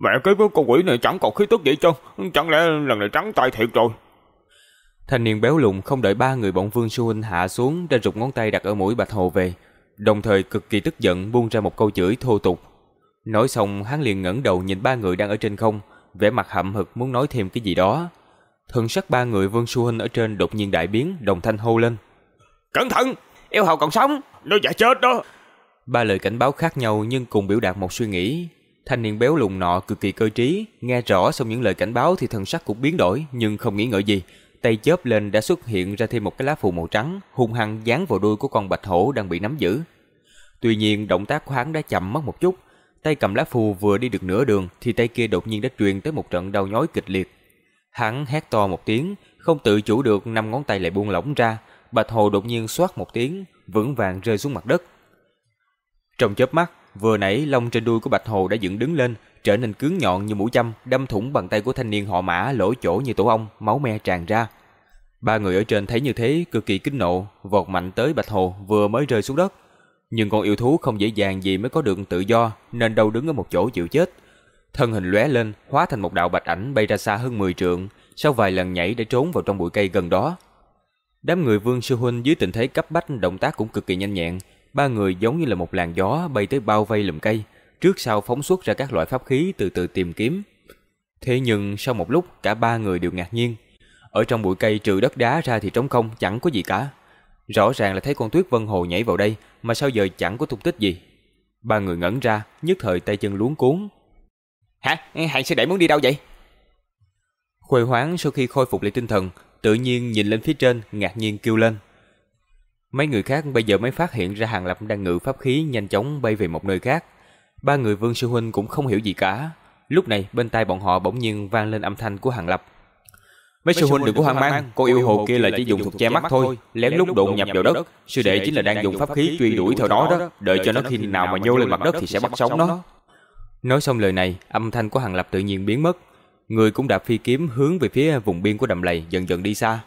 Mẹ cái với con quỷ này chẳng còn khí tức gì chứ, chẳng lẽ lần này trắng tay thiệt rồi. Thanh niên béo lùn không đợi ba người bọn Vương Sư Huynh hạ xuống đã rụt ngón tay đặt ở mũi Bạch Hồ về, đồng thời cực kỳ tức giận buông ra một câu chửi thô tục. Nói xong hắn liền ngẩng đầu nhìn ba người đang ở trên không, vẻ mặt hậm hực muốn nói thêm cái gì đó. Thần sắc ba người Vương Sư Huynh ở trên đột nhiên đại biến, đồng thanh hô lên. Cẩn thận, eo hầu còn sống, nó giả chết đó. Ba lời cảnh báo khác nhau nhưng cùng biểu đạt một suy nghĩ. Thanh niên béo lùn nọ cực kỳ cơ trí, nghe rõ xong những lời cảnh báo thì thần sắc cũng biến đổi nhưng không nghĩ ngợi gì. Tay chớp lên đã xuất hiện ra thêm một cái lá phù màu trắng, hung hăng dán vào đuôi của con bạch hổ đang bị nắm giữ. Tuy nhiên động tác của hắn đã chậm mất một chút, tay cầm lá phù vừa đi được nửa đường thì tay kia đột nhiên đã truyền tới một trận đau nhói kịch liệt. Hắn hét to một tiếng, không tự chủ được năm ngón tay lại buông lỏng ra, bạch hồ đột nhiên xoát một tiếng, vững vàng rơi xuống mặt đất. Trong chớp mắt, vừa nãy lông trên đuôi của bạch hồ đã dựng đứng lên, trở nên cứng nhọn như mũi châm, đâm thủng bàn tay của thanh niên họ Mã lỗ chỗ như tổ ong, máu me tràn ra. Ba người ở trên thấy như thế, cực kỳ kinh nộ, vọt mạnh tới bạch hồ vừa mới rơi xuống đất. Nhưng con yêu thú không dễ dàng gì mới có được tự do, nên đâu đứng ở một chỗ chịu chết. Thân hình lóe lên, hóa thành một đạo bạch ảnh bay ra xa hơn 10 trượng, sau vài lần nhảy để trốn vào trong bụi cây gần đó. Đám người Vương Sư Huynh dưới tình thế cấp bách động tác cũng cực kỳ nhanh nhẹn, ba người giống như là một làn gió bay tới bao vây lùm cây, trước sau phóng xuất ra các loại pháp khí từ từ tìm kiếm. Thế nhưng sau một lúc cả ba người đều ngạc nhiên. Ở trong bụi cây trừ đất đá ra thì trống không chẳng có gì cả. Rõ ràng là thấy con tuyết vân hồ nhảy vào đây mà sao giờ chẳng có tung tích gì. Ba người ngẩn ra, nhất thời tay chân luống cuốn. Hả? Hàng sư đệ muốn đi đâu vậy? Khuê hoáng sau khi khôi phục lại tinh thần, tự nhiên nhìn lên phía trên, ngạc nhiên kêu lên. Mấy người khác bây giờ mới phát hiện ra Hàng Lập đang ngự pháp khí nhanh chóng bay về một nơi khác. Ba người Vương Sư Huynh cũng không hiểu gì cả. Lúc này bên tai bọn họ bỗng nhiên vang lên âm thanh của Hàng Lập. Mấy sư huynh đừng có hoang mang, cô yêu hồ kia là chỉ dùng thuật che mắt thôi, lén lút đụng nhập vào đất. Sư đệ chính là đang dùng pháp khí truy đuổi theo nó đó, đợi cho nó khi nào mà nhô lên mặt đất thì sẽ bắt sống nó. Nói xong lời này, âm thanh của Hàng Lập tự nhiên biến mất. Người cũng đạp phi kiếm hướng về phía vùng biên của đầm lầy dần dần đi xa.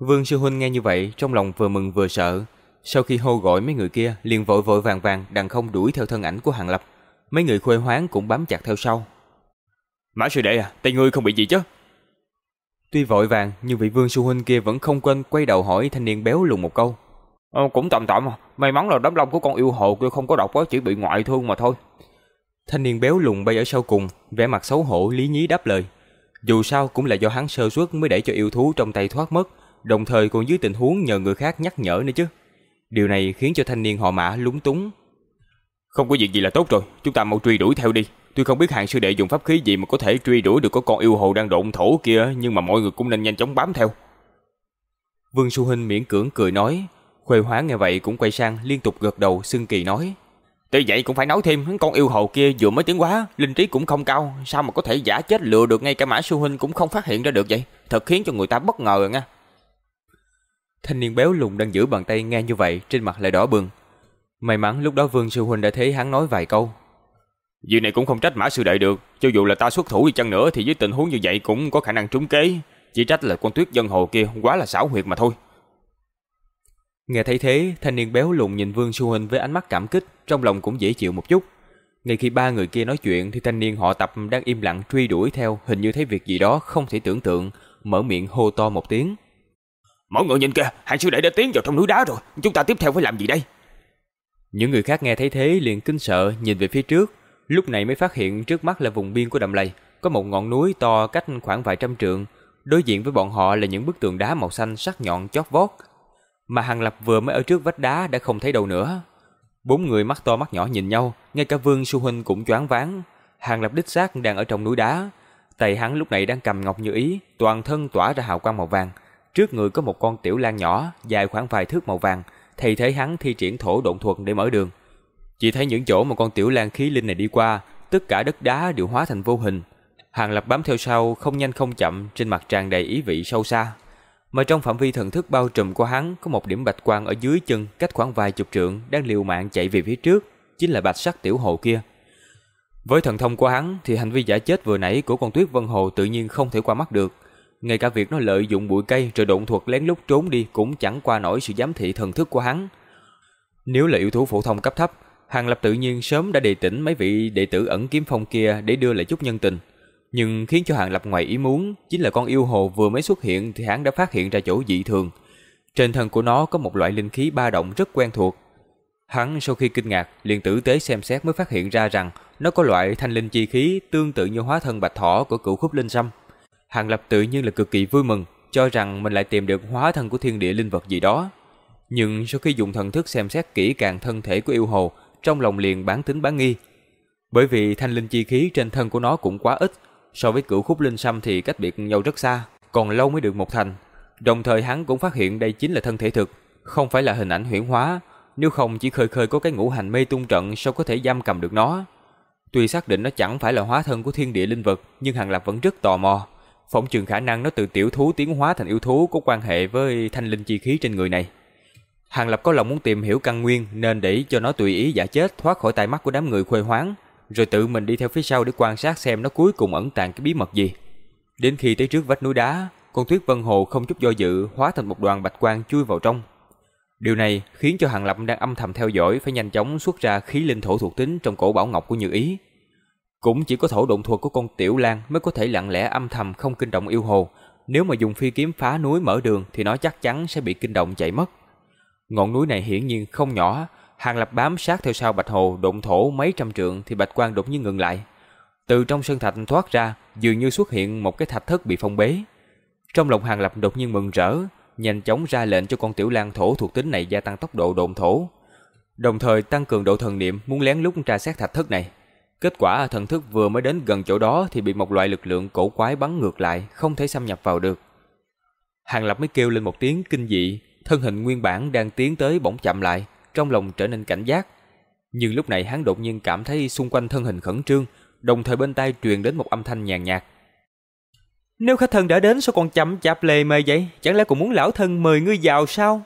Vương sư huynh nghe như vậy, trong lòng vừa mừng vừa sợ. Sau khi hô gọi mấy người kia, liền vội vội vàng vàng đằng không đuổi theo thân ảnh của Hàng Lập. Mấy người khuê hoáng cũng bám chặt theo sau. Mã sư đệ à, tay ngươi không bị gì chứ? Tuy vội vàng, nhưng vị vương sư huynh kia vẫn không quên quay đầu hỏi thanh niên béo lùn một câu. Ờ, cũng tạm tạm à, may mắn là đám lông của con yêu hồ kia không có độc quá, chỉ bị ngoại thương mà thôi. Thanh niên béo lùn bay ở sau cùng, vẻ mặt xấu hổ lý nhí đáp lời. Dù sao cũng là do hắn sơ suất mới để cho yêu thú trong tay thoát mất, đồng thời còn dưới tình huống nhờ người khác nhắc nhở nữa chứ. Điều này khiến cho thanh niên họ mã lúng túng. Không có việc gì là tốt rồi, chúng ta mau truy đuổi theo đi. Tuy không biết hạng sư đệ dùng pháp khí gì mà có thể truy đuổi được có con yêu hồ đang độn thổ kia, nhưng mà mọi người cũng nên nhanh chóng bám theo. Vương Xu Hinh miễn cưỡng cười nói, Khuê Hóa nghe vậy cũng quay sang liên tục gật đầu xưng kỳ nói. Tuy vậy cũng phải nói thêm, con yêu hồ kia vừa mới tiến hóa, linh trí cũng không cao, sao mà có thể giả chết lừa được ngay cả Mã Sư Huynh cũng không phát hiện ra được vậy, thật khiến cho người ta bất ngờ nha. Thanh niên béo lùn đang giữ bàn tay nghe như vậy, trên mặt lại đỏ bừng. May mắn lúc đó Vương Sư Huynh đã thấy hắn nói vài câu. Việc này cũng không trách Mã Sư Đệ được, cho dù là ta xuất thủ đi chăng nữa thì với tình huống như vậy cũng có khả năng trúng kế, chỉ trách là con tuyết dân hồ kia quá là xảo huyệt mà thôi. Nghe thấy thế, thanh niên béo lùn nhìn Vương Sư Huynh với ánh mắt cảm kích, trong lòng cũng dễ chịu một chút. Ngay khi ba người kia nói chuyện thì thanh niên họ tập đang im lặng truy đuổi theo, hình như thấy việc gì đó không thể tưởng tượng, mở miệng hô to một tiếng. Mọi người nhìn kìa, hàng sư đệ đã tiến vào trong núi đá rồi, chúng ta tiếp theo phải làm gì đây? Những người khác nghe thấy thế liền kinh sợ nhìn về phía trước, lúc này mới phát hiện trước mắt là vùng biên của đầm lầy, có một ngọn núi to cách khoảng vài trăm trượng, đối diện với bọn họ là những bức tường đá màu xanh sắc nhọn chót vót. Mà Hàng Lập vừa mới ở trước vách đá đã không thấy đâu nữa. Bốn người mắt to mắt nhỏ nhìn nhau, ngay cả Vương Xu Huynh cũng choáng váng. Hàng Lập đích xác đang ở trong núi đá, tay hắn lúc này đang cầm ngọc như ý, toàn thân tỏa ra hào quang màu vàng. Trước người có một con tiểu lan nhỏ, dài khoảng vài thước màu vàng, thay thế hắn thi triển thổ độn thuật để mở đường. Chỉ thấy những chỗ mà con tiểu lan khí linh này đi qua, tất cả đất đá đều hóa thành vô hình. Hàng Lập bám theo sau, không nhanh không chậm, trên mặt tràn đầy ý vị sâu xa. Mà trong phạm vi thần thức bao trùm của hắn có một điểm bạch quang ở dưới chân, cách khoảng vài chục trượng, đang liều mạng chạy về phía trước, chính là bạch sắc tiểu hồ kia. Với thần thông của hắn thì hành vi giả chết vừa nãy của con Tuyết Vân Hồ tự nhiên không thể qua mắt được. Ngay cả việc nó lợi dụng bụi cây rồi độn thuật lén lút trốn đi cũng chẳng qua nổi sự giám thị thần thức của hắn. Nếu là yêu thú phổ thông cấp thấp, Hàng Lập tự nhiên sớm đã đề tỉnh mấy vị đệ tử ẩn kiếm phong kia để đưa lại chút nhân tình. Nhưng khiến cho Hàng Lập ngoài ý muốn chính là con yêu hồ vừa mới xuất hiện thì hắn đã phát hiện ra chỗ dị thường. Trên thân của nó có một loại linh khí ba động rất quen thuộc. Hắn sau khi kinh ngạc liền tử tế xem xét mới phát hiện ra rằng nó có loại thanh linh chi khí tương tự như hóa thân bạch thỏ của cửu khúc linh sâm. Hàng Lập tự nhiên là cực kỳ vui mừng, cho rằng mình lại tìm được hóa thân của thiên địa linh vật gì đó. Nhưng sau khi dùng thần thức xem xét kỹ càng thân thể của yêu hồ, trong lòng liền bán tính bán nghi. Bởi vì thanh linh chi khí trên thân của nó cũng quá ít, so với cửu khúc linh sâm thì cách biệt nhau rất xa, còn lâu mới được một thành. Đồng thời hắn cũng phát hiện đây chính là thân thể thực, không phải là hình ảnh huyễn hóa, nếu không chỉ khơi khơi có cái ngũ hành mê tung trận sao có thể giam cầm được nó. Tuy xác định nó chẳng phải là hóa thân của thiên địa linh vật, nhưng Hàng Lập vẫn rất tò mò. Phỏng chừng khả năng nó từ tiểu thú tiến hóa thành yêu thú có quan hệ với thanh linh chi khí trên người này. Hàng Lập có lòng muốn tìm hiểu căn nguyên nên để cho nó tùy ý giả chết thoát khỏi tai mắt của đám người khuê hoáng, rồi tự mình đi theo phía sau để quan sát xem nó cuối cùng ẩn tàng cái bí mật gì. Đến khi tới trước vách núi đá, con Tuyết Vân Hồ không chút do dự hóa thành một đoàn bạch quang chui vào trong. Điều này khiến cho Hàng Lập đang âm thầm theo dõi phải nhanh chóng xuất ra khí linh thổ thuộc tính trong cổ bảo ngọc của Như Ý. Cũng chỉ có thổ động thuật của con Tiểu Lan mới có thể lặng lẽ âm thầm không kinh động yêu hồ. Nếu mà dùng phi kiếm phá núi mở đường thì nó chắc chắn sẽ bị kinh động chạy mất. Ngọn núi này hiển nhiên không nhỏ, Hàng Lập bám sát theo sau Bạch Hồ động thổ mấy trăm trượng thì Bạch Quang đột nhiên ngừng lại. Từ trong sơn thạch thoát ra, dường như xuất hiện một cái thạch thất bị phong bế. Trong lòng Hàng Lập đột nhiên mừng rỡ, nhanh chóng ra lệnh cho con tiểu lang thổ thuộc tính này gia tăng tốc độ độn thổ, đồng thời tăng cường độ thần niệm muốn lén lút tra xét thạch thất này. Kết quả thần thức vừa mới đến gần chỗ đó thì bị một loại lực lượng cổ quái bắn ngược lại, không thể xâm nhập vào được. Hàng Lập mới kêu lên một tiếng kinh dị, thân hình nguyên bản đang tiến tới bỗng chậm lại, trong lòng trở nên cảnh giác. Nhưng lúc này hắn đột nhiên cảm thấy xung quanh thân hình khẩn trương, đồng thời bên tai truyền đến một âm thanh nhàn nhạt. Nếu khách thân đã đến sao còn chậm chạp lề mề vậy? Chẳng lẽ còn muốn lão thân mời ngươi vào sao?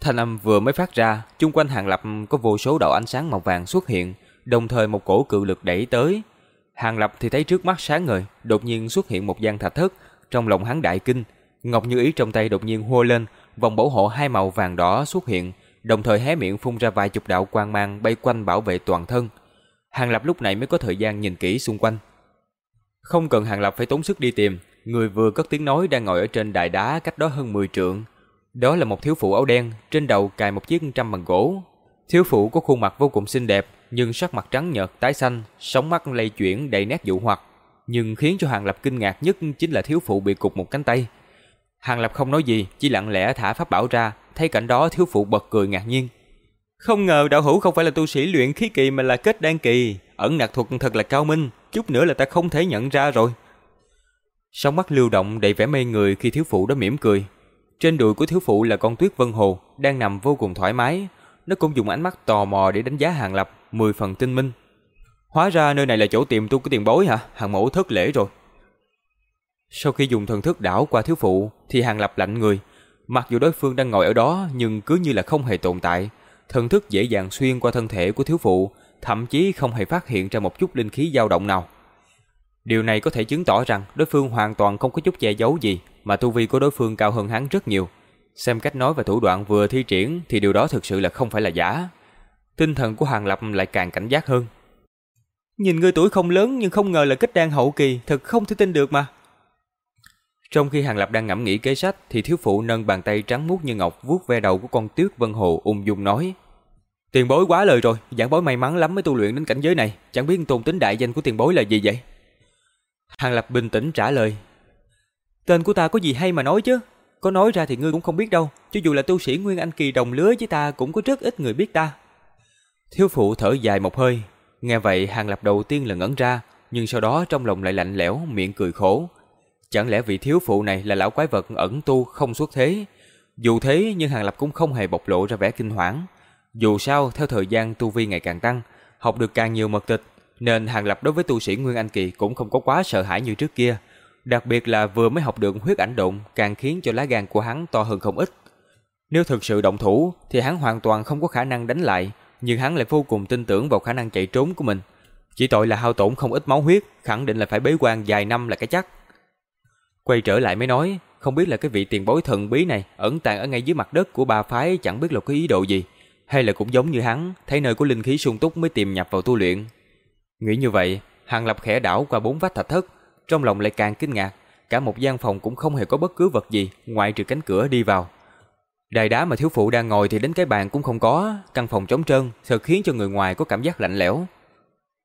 Thanh âm vừa mới phát ra, chung quanh hàng lập có vô số đạo ánh sáng màu vàng xuất hiện, đồng thời một cổ cự lực đẩy tới. Hàng lập thì thấy trước mắt sáng ngời, đột nhiên xuất hiện một gian thạch thất, trong lòng hắn đại kinh, ngọc như ý trong tay đột nhiên hô lên, vòng bảo hộ hai màu vàng đỏ xuất hiện, đồng thời hé miệng phun ra vài chục đạo quang mang bay quanh bảo vệ toàn thân. Hàng lập lúc này mới có thời gian nhìn kỹ xung quanh. Không cần Hàng Lập phải tốn sức đi tìm, người vừa cất tiếng nói đang ngồi ở trên đài đá cách đó hơn 10 trượng. Đó là một thiếu phụ áo đen, trên đầu cài một chiếc trăm bằng gỗ. Thiếu phụ có khuôn mặt vô cùng xinh đẹp, nhưng sắc mặt trắng nhợt tái xanh, sóng mắt lay chuyển đầy nét dụ hoặc. Nhưng khiến cho Hàng Lập kinh ngạc nhất chính là thiếu phụ bị cụt một cánh tay. Hàng Lập không nói gì, chỉ lặng lẽ thả pháp bảo ra, thấy cảnh đó thiếu phụ bật cười ngạc nhiên. Không ngờ đạo hữu không phải là tu sĩ luyện khí kỳ mà là kết đan kỳ, ẩn nặc thuật thật là cao minh, chút nữa là ta không thể nhận ra rồi. Sóng mắt lưu động đầy vẻ mê người khi thiếu phụ đó mỉm cười. Trên đùi của thiếu phụ là con tuyết vân hồ, đang nằm vô cùng thoải mái. Nó cũng dùng ánh mắt tò mò để đánh giá hàng lập, mười phần tinh minh. Hóa ra nơi này là chỗ tìm tu của tiền bối hả? Hàng mẫu thất lễ rồi. Sau khi dùng thần thức đảo qua thiếu phụ, thì hàng lập lạnh người. Mặc dù đối phương đang ngồi ở đó, nhưng cứ như là không hề tồn tại. Thần thức dễ dàng xuyên qua thân thể của thiếu phụ, thậm chí không hề phát hiện ra một chút linh khí dao động nào. Điều này có thể chứng tỏ rằng đối phương hoàn toàn không có chút che giấu gì, mà tu vi của đối phương cao hơn hắn rất nhiều. Xem cách nói và thủ đoạn vừa thi triển thì điều đó thực sự là không phải là giả. Tinh thần của Hàng Lập lại càng cảnh giác hơn. Nhìn ngươi tuổi không lớn nhưng không ngờ là kết đan hậu kỳ, thật không thể tin được mà. Trong khi Hàng Lập đang ngẫm nghĩ kế sách thì thiếu phụ nâng bàn tay trắng muốt như ngọc vuốt ve đầu của con tuyết vân hồ ung dung nói. Tiền bối quá lời rồi, giảng bối may mắn lắm mới tu luyện đến cảnh giới này, chẳng biết tôn tính đại danh của tiền bối là gì vậy? Hàng Lập bình tĩnh trả lời. Tên của ta có gì hay mà nói chứ? Có nói ra thì ngươi cũng không biết đâu, cho dù là tu sĩ Nguyên Anh Kỳ đồng lứa với ta cũng có rất ít người biết ta. Thiếu phụ thở dài một hơi, nghe vậy Hàng Lập đầu tiên là ngẩn ra, nhưng sau đó trong lòng lại lạnh lẽo, miệng cười khổ. Chẳng lẽ vị thiếu phụ này là lão quái vật ẩn tu không xuất thế? Dù thế nhưng Hàng Lập cũng không hề bộc lộ ra vẻ kinh hoảng. Dù sao, theo thời gian tu vi ngày càng tăng, học được càng nhiều mật tịch, nên Hàng Lập đối với tu sĩ Nguyên Anh Kỳ cũng không có quá sợ hãi như trước kia. Đặc biệt là vừa mới học được huyết ảnh động càng khiến cho lá gan của hắn to hơn không ít. Nếu thực sự động thủ thì hắn hoàn toàn không có khả năng đánh lại, nhưng hắn lại vô cùng tin tưởng vào khả năng chạy trốn của mình. Chỉ tội là hao tổn không ít máu huyết, khẳng định là phải bế quan dài năm là cái chắc. Quay trở lại mới nói, không biết là cái vị tiền bối thần bí này ẩn tàng ở ngay dưới mặt đất của ba phái chẳng biết là có ý đồ gì. hay là cũng giống như hắn, thấy nơi có linh khí sung túc mới tìm nhập vào tu luyện. Nghĩ như vậy, Hàng Lập khẽ đảo qua bốn vách thạch thất, trong lòng lại càng kinh ngạc, cả một gian phòng cũng không hề có bất cứ vật gì ngoại trừ cánh cửa đi vào. Đài đá mà thiếu phụ đang ngồi thì đến cái bàn cũng không có, căn phòng trống trơn, sợ khiến cho người ngoài có cảm giác lạnh lẽo.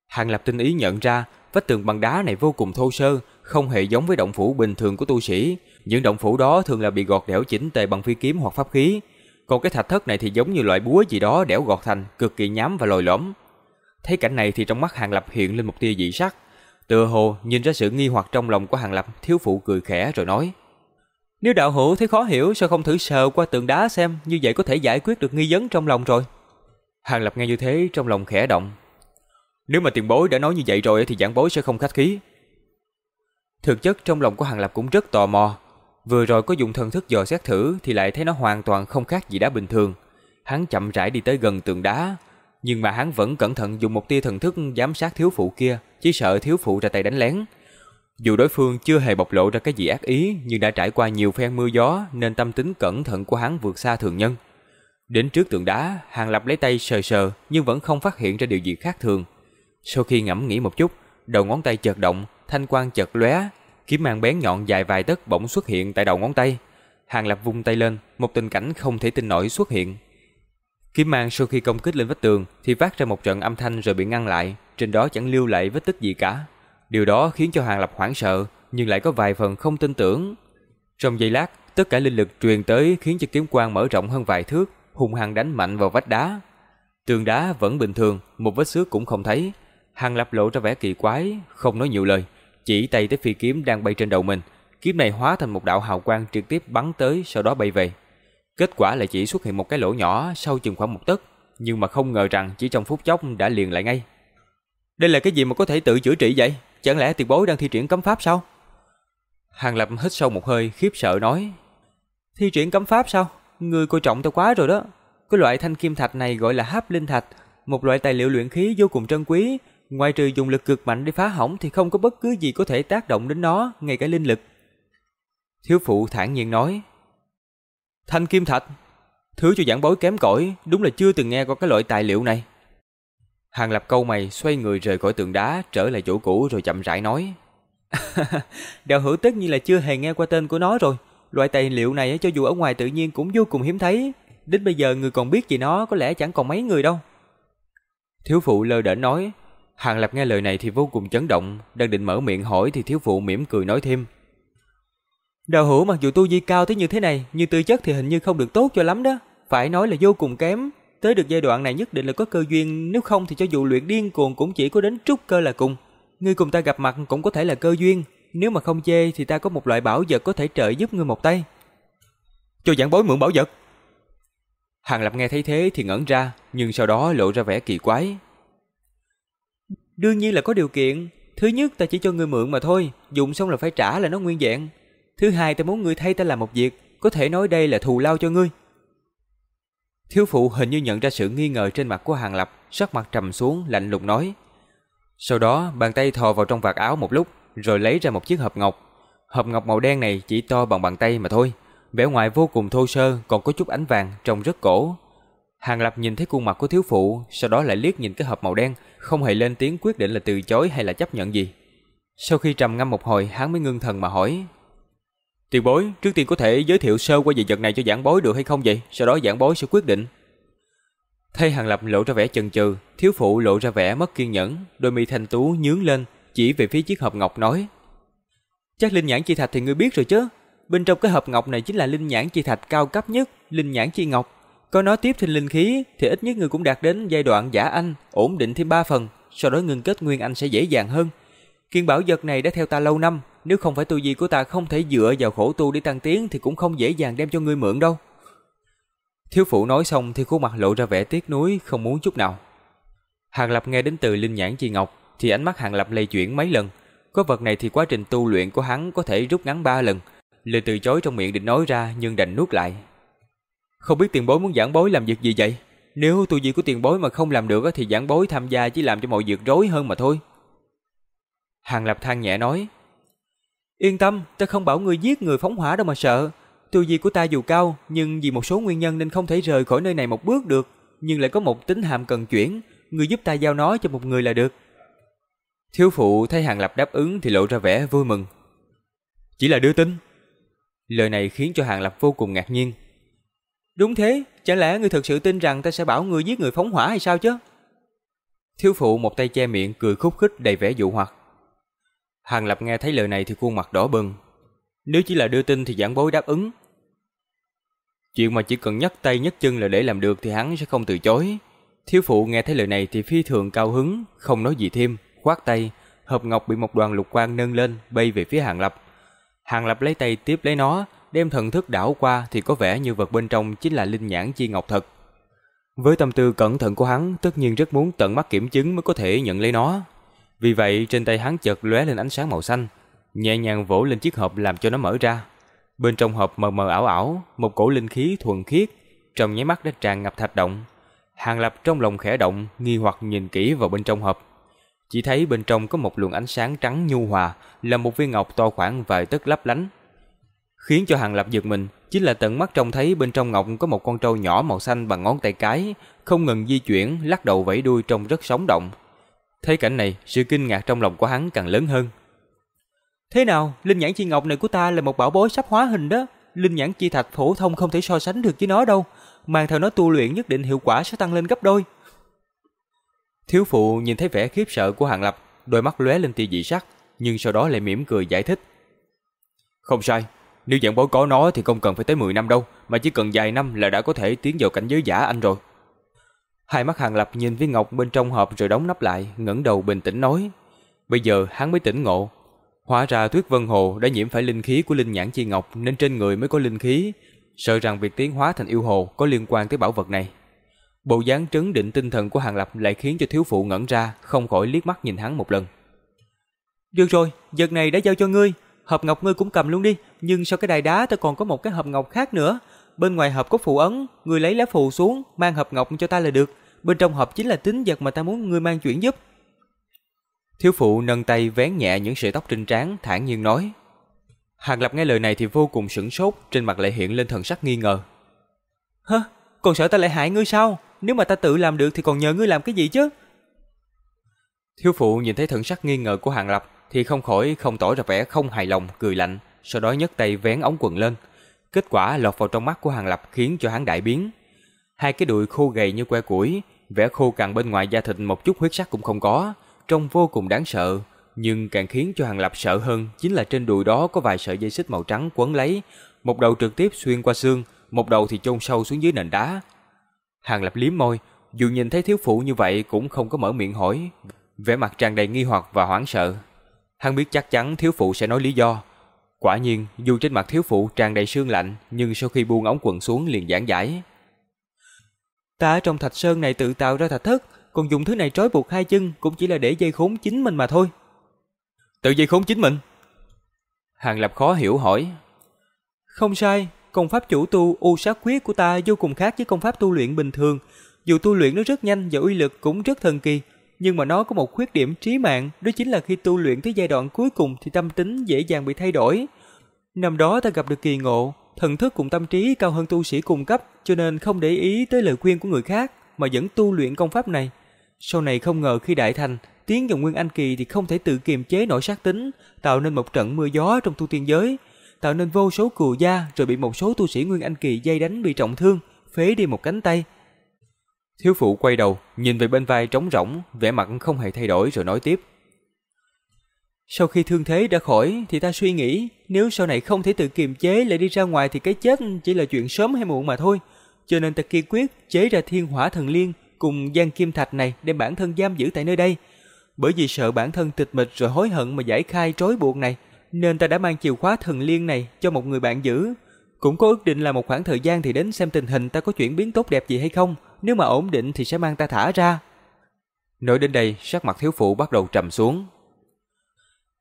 Hàng Lập tinh ý nhận ra, vách tường bằng đá này vô cùng thô sơ, không hề giống với động phủ bình thường của tu sĩ. Những động phủ đó thường là bị gọt đẽo chỉnh tề bằng phi kiếm hoặc pháp khí, còn cái thạch thất này thì giống như loại búa gì đó đẽo gọt thành, cực kỳ nhám và lồi lõm. Thấy cảnh này thì trong mắt Hàng Lập hiện lên một tia dị sắc. Tựa hồ nhìn ra sự nghi hoặc trong lòng của Hàng Lập, thiếu phụ cười khẽ rồi nói: nếu đạo hữu thấy khó hiểu sao không thử sờ qua tường đá xem, như vậy có thể giải quyết được nghi vấn trong lòng rồi. Hàng Lập nghe như thế trong lòng khẽ động. Nếu mà tiền bối đã nói như vậy rồi thì giảng bối sẽ không khách khí. Thực chất trong lòng của Hàng Lập cũng rất tò mò. Vừa rồi có dùng thần thức dò xét thử thì lại thấy nó hoàn toàn không khác gì đá bình thường. Hắn chậm rãi đi tới gần tường đá, nhưng mà hắn vẫn cẩn thận dùng một tia thần thức giám sát thiếu phụ kia, chỉ sợ thiếu phụ ra tay đánh lén. Dù đối phương chưa hề bộc lộ ra cái gì ác ý, nhưng đã trải qua nhiều phen mưa gió nên tâm tính cẩn thận của hắn vượt xa thường nhân. Đến trước tượng đá, Hàng Lập lấy tay sờ sờ nhưng vẫn không phát hiện ra điều gì khác thường. Sau khi ngẫm nghĩ một chút, đầu ngón tay chợt động, thanh quang chợt lóe, kiếm mang bén nhọn dài vài tấc bỗng xuất hiện tại đầu ngón tay. Hàng Lập vung tay lên, một tình cảnh không thể tin nổi xuất hiện. Kiếm mang sau khi công kích lên vách tường thì phát ra một trận âm thanh rồi bị ngăn lại, trên đó chẳng lưu lại vết tích gì cả. Điều đó khiến cho Hàng Lập hoảng sợ, nhưng lại có vài phần không tin tưởng. Trong giây lát, tất cả linh lực truyền tới khiến cho kiếm quang mở rộng hơn vài thước, hung hăng đánh mạnh vào vách đá. Tường đá vẫn bình thường, một vết xước cũng không thấy. Hàng Lập lộ ra vẻ kỳ quái, không nói nhiều lời, chỉ tay tới phi kiếm đang bay trên đầu mình. Kiếm này hóa thành một đạo hào quang trực tiếp bắn tới, sau đó bay về. Kết quả là chỉ xuất hiện một cái lỗ nhỏ sâu chừng khoảng một tấc, nhưng mà không ngờ rằng chỉ trong phút chốc đã liền lại ngay. Đây là cái gì mà có thể tự chữa trị vậy? Chẳng lẽ tiền bối đang thi triển cấm pháp sao? Hàng Lập hít sâu một hơi khiếp sợ nói. Thi triển cấm pháp sao? Người coi trọng tôi quá rồi đó. Cái loại thanh kim thạch này gọi là hấp linh thạch, một loại tài liệu luyện khí vô cùng trân quý. Ngoài trừ dùng lực cực mạnh để phá hỏng thì không có bất cứ gì có thể tác động đến nó, ngay cả linh lực. Thiếu phụ thản nhiên nói. Thanh kim thạch, thứ cho giảng bối kém cỏi, đúng là chưa từng nghe qua cái loại tài liệu này. Hàng Lập câu mày xoay người rời khỏi tượng đá trở lại chỗ cũ rồi chậm rãi nói. Đạo hữu tất nhiên là chưa hề nghe qua tên của nó rồi. Loại tài liệu này cho dù ở ngoài tự nhiên cũng vô cùng hiếm thấy. Đến bây giờ người còn biết gì nó có lẽ chẳng còn mấy người đâu. Thiếu phụ lơ đễnh nói. Hàng Lập nghe lời này thì vô cùng chấn động. Đang định mở miệng hỏi thì thiếu phụ mỉm cười nói thêm đào hữu mặc dù tu vi cao tới như thế này Nhưng tư chất thì hình như không được tốt cho lắm đó Phải nói là vô cùng kém Tới được giai đoạn này nhất định là có cơ duyên, nếu không thì cho dù luyện điên cuồng cũng chỉ có đến trúc cơ là cùng. Ngươi cùng ta gặp mặt cũng có thể là cơ duyên, nếu mà không chê thì ta có một loại bảo vật có thể trợ giúp ngươi một tay. Cho giảng bối mượn bảo vật. Hàng Lập nghe thấy thế thì ngẩn ra, nhưng sau đó lộ ra vẻ kỳ quái. Đương nhiên là có điều kiện, thứ nhất ta chỉ cho ngươi mượn mà thôi, dùng xong là phải trả là nó nguyên vẹn. Thứ hai ta muốn ngươi thay ta làm một việc, có thể nói đây là thù lao cho ngươi. Thiếu phụ hình như nhận ra sự nghi ngờ trên mặt của Hàng Lập, sắc mặt trầm xuống, lạnh lùng nói. Sau đó, bàn tay thò vào trong vạt áo một lúc, rồi lấy ra một chiếc hộp ngọc. Hộp ngọc màu đen này chỉ to bằng bàn tay mà thôi, vẻ ngoài vô cùng thô sơ, còn có chút ánh vàng, trông rất cổ. Hàng Lập nhìn thấy khuôn mặt của thiếu phụ, sau đó lại liếc nhìn cái hộp màu đen, không hề lên tiếng quyết định là từ chối hay là chấp nhận gì. Sau khi trầm ngâm một hồi, hắn mới ngưng thần mà hỏi, Tiền bối, trước tiên có thể giới thiệu sơ qua về vật này cho giảng bối được hay không vậy? Sau đó giảng bối sẽ quyết định. Thay Hàng Lập lộ ra vẻ chần chừ, thiếu phụ lộ ra vẻ mất kiên nhẫn, đôi mi thanh tú nhướng lên, chỉ về phía chiếc hộp ngọc nói. Chắc linh nhãn chi thạch thì ngươi biết rồi chứ. Bên trong cái hộp ngọc này chính là linh nhãn chi thạch cao cấp nhất, linh nhãn chi ngọc. Có nó tiếp thêm linh khí thì ít nhất ngươi cũng đạt đến giai đoạn giả anh, ổn định thêm 3 phần, sau đó ngưng kết nguyên anh sẽ dễ dàng hơn. Kiên bảo vật này đã theo ta lâu năm, nếu không phải tu vi của ta không thể dựa vào khổ tu để tăng tiến thì cũng không dễ dàng đem cho ngươi mượn đâu. Thiếu phụ nói xong thì khuôn mặt lộ ra vẻ tiếc nuối, không muốn chút nào. Hàng Lập nghe đến từ Linh Nhãn Chi Ngọc thì ánh mắt Hàng Lập lay chuyển mấy lần. Có vật này thì quá trình tu luyện của hắn có thể rút ngắn ba lần. Lời từ chối trong miệng định nói ra nhưng đành nuốt lại. Không biết tiền bối muốn giảng bối làm việc gì vậy? Nếu tu vi của tiền bối mà không làm được thì giảng bối tham gia chỉ làm cho mọi việc rối hơn mà thôi. Hàng Lập than nhẹ nói. Yên tâm, ta không bảo ngươi giết người phóng hỏa đâu mà sợ. Tu vi của ta dù cao, nhưng vì một số nguyên nhân nên không thể rời khỏi nơi này một bước được. nhưng lại có một tính hàm cần chuyển, người giúp ta giao nó cho một người là được. Thiếu phụ thấy Hàng Lập đáp ứng thì lộ ra vẻ vui mừng. Chỉ là đưa tin. Lời này khiến cho Hàng Lập vô cùng ngạc nhiên. Đúng thế, chẳng lẽ ngươi thực sự tin rằng ta sẽ bảo ngươi giết người phóng hỏa hay sao chứ? Thiếu phụ một tay che miệng cười khúc khích đầy vẻ dụ hoặc. Hàng Lập nghe thấy lời này thì khuôn mặt đỏ bừng. Nếu chỉ là đưa tin thì giảng bối đáp ứng. Chuyện mà chỉ cần nhấc tay nhấc chân là để làm được thì hắn sẽ không từ chối. Thiếu phụ nghe thấy lời này thì phi thường cao hứng, không nói gì thêm, khoát tay, hộp ngọc bị một đoàn lục quang nâng lên, bay về phía Hàng Lập. Hàng Lập lấy tay tiếp lấy nó, đem thần thức đảo qua thì có vẻ như vật bên trong chính là linh nhãn chi ngọc thật. Với tâm tư cẩn thận của hắn, tất nhiên rất muốn tận mắt kiểm chứng mới có thể nhận lấy nó. Vì vậy, trên tay hắn chợt lóe lên ánh sáng màu xanh, nhẹ nhàng vỗ lên chiếc hộp làm cho nó mở ra. Bên trong hộp mờ mờ ảo ảo, một cổ linh khí thuần khiết, trong nháy mắt đã tràn ngập thạch động. Hàng Lập trong lòng khẽ động, nghi hoặc nhìn kỹ vào bên trong hộp. Chỉ thấy bên trong có một luồng ánh sáng trắng nhu hòa, là một viên ngọc to khoảng vài tấc lấp lánh. Khiến cho Hàng Lập giật mình, chính là tận mắt trông thấy bên trong ngọc có một con trâu nhỏ màu xanh bằng ngón tay cái, không ngừng di chuyển, lắc đầu vẫy đuôi trông rất sống động. Thấy cảnh này, sự kinh ngạc trong lòng của hắn càng lớn hơn. Thế nào, linh nhãn chi ngọc này của ta là một bảo bối sắp hóa hình đó. Linh nhãn chi thạch phổ thông không thể so sánh được với nó đâu. Mang theo nó tu luyện nhất định hiệu quả sẽ tăng lên gấp đôi. Thiếu phụ nhìn thấy vẻ khiếp sợ của Hàng Lập, đôi mắt lóe lên tia dị sắc, nhưng sau đó lại mỉm cười giải thích. Không sai, nếu dạng bối có nó thì không cần phải tới 10 năm đâu, mà chỉ cần vài năm là đã có thể tiến vào cảnh giới giả anh rồi. Hai mắt Hàng Lập nhìn viên ngọc bên trong hộp rồi đóng nắp lại, ngẩng đầu bình tĩnh nói. Bây giờ hắn mới tỉnh ngộ. Hóa ra Tuyết Vân Hồ đã nhiễm phải linh khí của linh nhãn chi ngọc nên trên người mới có linh khí. Sợ rằng việc tiến hóa thành yêu hồ có liên quan tới bảo vật này. Bộ dáng trấn định tinh thần của Hàng Lập lại khiến cho thiếu phụ ngẩn ra, không khỏi liếc mắt nhìn hắn một lần. Được rồi, vật này đã giao cho ngươi, hộp ngọc ngươi cũng cầm luôn đi, nhưng sau cái đài đá ta còn có một cái hộp ngọc khác nữa. Bên ngoài hộp có phù ấn, ngươi lấy lá phù xuống, mang hộp ngọc cho ta là được. Bên trong hộp chính là tính vật mà ta muốn ngươi mang chuyển giúp. Thiếu phụ nâng tay vén nhẹ những sợi tóc trên trán, thản nhiên nói. Hàng Lập nghe lời này thì vô cùng sửng sốt, trên mặt lại hiện lên thần sắc nghi ngờ. Hả? Còn sợ ta lại hại ngươi sao? Nếu mà ta tự làm được thì còn nhờ ngươi làm cái gì chứ? Thiếu phụ nhìn thấy thần sắc nghi ngờ của Hàng Lập thì không khỏi không tỏ ra vẻ không hài lòng, cười lạnh, sau đó nhấc tay vén ống quần lên. Kết quả lọt vào trong mắt của Hàng Lập khiến cho hắn đại biến. Hai cái đùi khô gầy như que củi, vẻ khô cằn bên ngoài da thịt một chút huyết sắc cũng không có, trông vô cùng đáng sợ. Nhưng càng khiến cho Hàng Lập sợ hơn chính là trên đùi đó có vài sợi dây xích màu trắng quấn lấy, một đầu trực tiếp xuyên qua xương, một đầu thì chôn sâu xuống dưới nền đá. Hàng Lập liếm môi, dù nhìn thấy thiếu phụ như vậy cũng không có mở miệng hỏi, vẻ mặt tràn đầy nghi hoặc và hoảng sợ. Hắn biết chắc chắn thiếu phụ sẽ nói lý do. Quả nhiên, dù trên mặt thiếu phụ tràn đầy sương lạnh, nhưng sau khi buông ống quần xuống liền giảng giải. Ta ở trong thạch sơn này tự tạo ra thạch thất, còn dùng thứ này trói buộc hai chân cũng chỉ là để dây khốn chính mình mà thôi. Tự dây khốn chính mình? Hàng Lập khó hiểu hỏi. Không sai, công pháp chủ tu u sát quyết của ta vô cùng khác với công pháp tu luyện bình thường. Dù tu luyện nó rất nhanh và uy lực cũng rất thần kỳ, nhưng mà nó có một khuyết điểm trí mạng, đó chính là khi tu luyện tới giai đoạn cuối cùng thì tâm tính dễ dàng bị thay đổi. Năm đó ta gặp được kỳ ngộ, thần thức cùng tâm trí cao hơn tu sĩ cùng cấp, cho nên không để ý tới lời khuyên của người khác mà vẫn tu luyện công pháp này. Sau này không ngờ khi đại thành, tiến vào nguyên anh kỳ thì không thể tự kiềm chế nổi sát tính, tạo nên một trận mưa gió trong tu tiên giới, tạo nên vô số cừu gia rồi bị một số tu sĩ nguyên anh kỳ dây đánh bị trọng thương, phế đi một cánh tay. Thiếu phụ quay đầu, nhìn về bên vai trống rỗng, vẻ mặt không hề thay đổi rồi nói tiếp. Sau khi thương thế đã khỏi thì ta suy nghĩ nếu sau này không thể tự kiềm chế lại đi ra ngoài thì cái chết chỉ là chuyện sớm hay muộn mà thôi. Cho nên ta kiên quyết chế ra thiên hỏa thần liên cùng gian kim thạch này để bản thân giam giữ tại nơi đây. Bởi vì sợ bản thân tịch mịch rồi hối hận mà giải khai trói buộc này, nên ta đã mang chìa khóa thần liên này cho một người bạn giữ. Cũng có ước định là một khoảng thời gian thì đến xem tình hình ta có chuyển biến tốt đẹp gì hay không, nếu mà ổn định thì sẽ mang ta thả ra. Nói đến đây, sắc mặt thiếu phụ bắt đầu trầm xuống.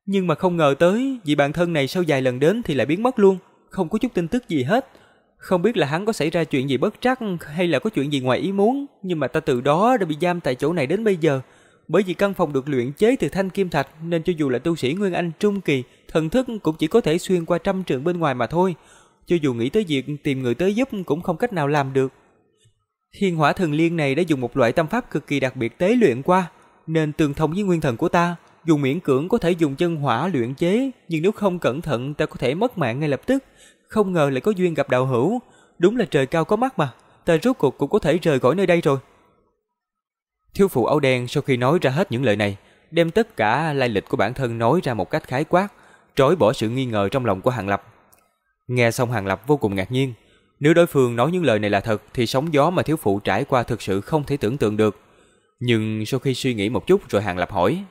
Nhưng mà không ngờ tới, vị bạn thân này sau vài lần đến thì lại biến mất luôn, không có chút tin tức gì hết. Không biết là hắn có xảy ra chuyện gì bất trắc hay là có chuyện gì ngoài ý muốn, nhưng mà ta từ đó đã bị giam tại chỗ này đến bây giờ. Bởi vì căn phòng được luyện chế từ thanh kim thạch nên cho dù là tu sĩ Nguyên Anh trung kỳ, thần thức cũng chỉ có thể xuyên qua trăm trượng bên ngoài mà thôi. Cho dù nghĩ tới việc tìm người tới giúp cũng không cách nào làm được. Thiên hỏa thần liên này đã dùng một loại tâm pháp cực kỳ đặc biệt tế luyện qua, nên tương thông với nguyên thần của ta, dù miễn cưỡng có thể dùng chân hỏa luyện chế, nhưng nếu không cẩn thận ta có thể mất mạng ngay lập tức. Không ngờ lại có duyên gặp đạo hữu, đúng là trời cao có mắt mà, ta rốt cuộc cũng có thể rời khỏi nơi đây rồi. Thiếu phụ áo đen sau khi nói ra hết những lời này, đem tất cả lai lịch của bản thân nói ra một cách khái quát, trói bỏ sự nghi ngờ trong lòng của Hàng Lập. Nghe xong Hàng Lập vô cùng ngạc nhiên, nếu đối phương nói những lời này là thật thì sóng gió mà thiếu phụ trải qua thực sự không thể tưởng tượng được. Nhưng sau khi suy nghĩ một chút rồi Hàng Lập hỏi.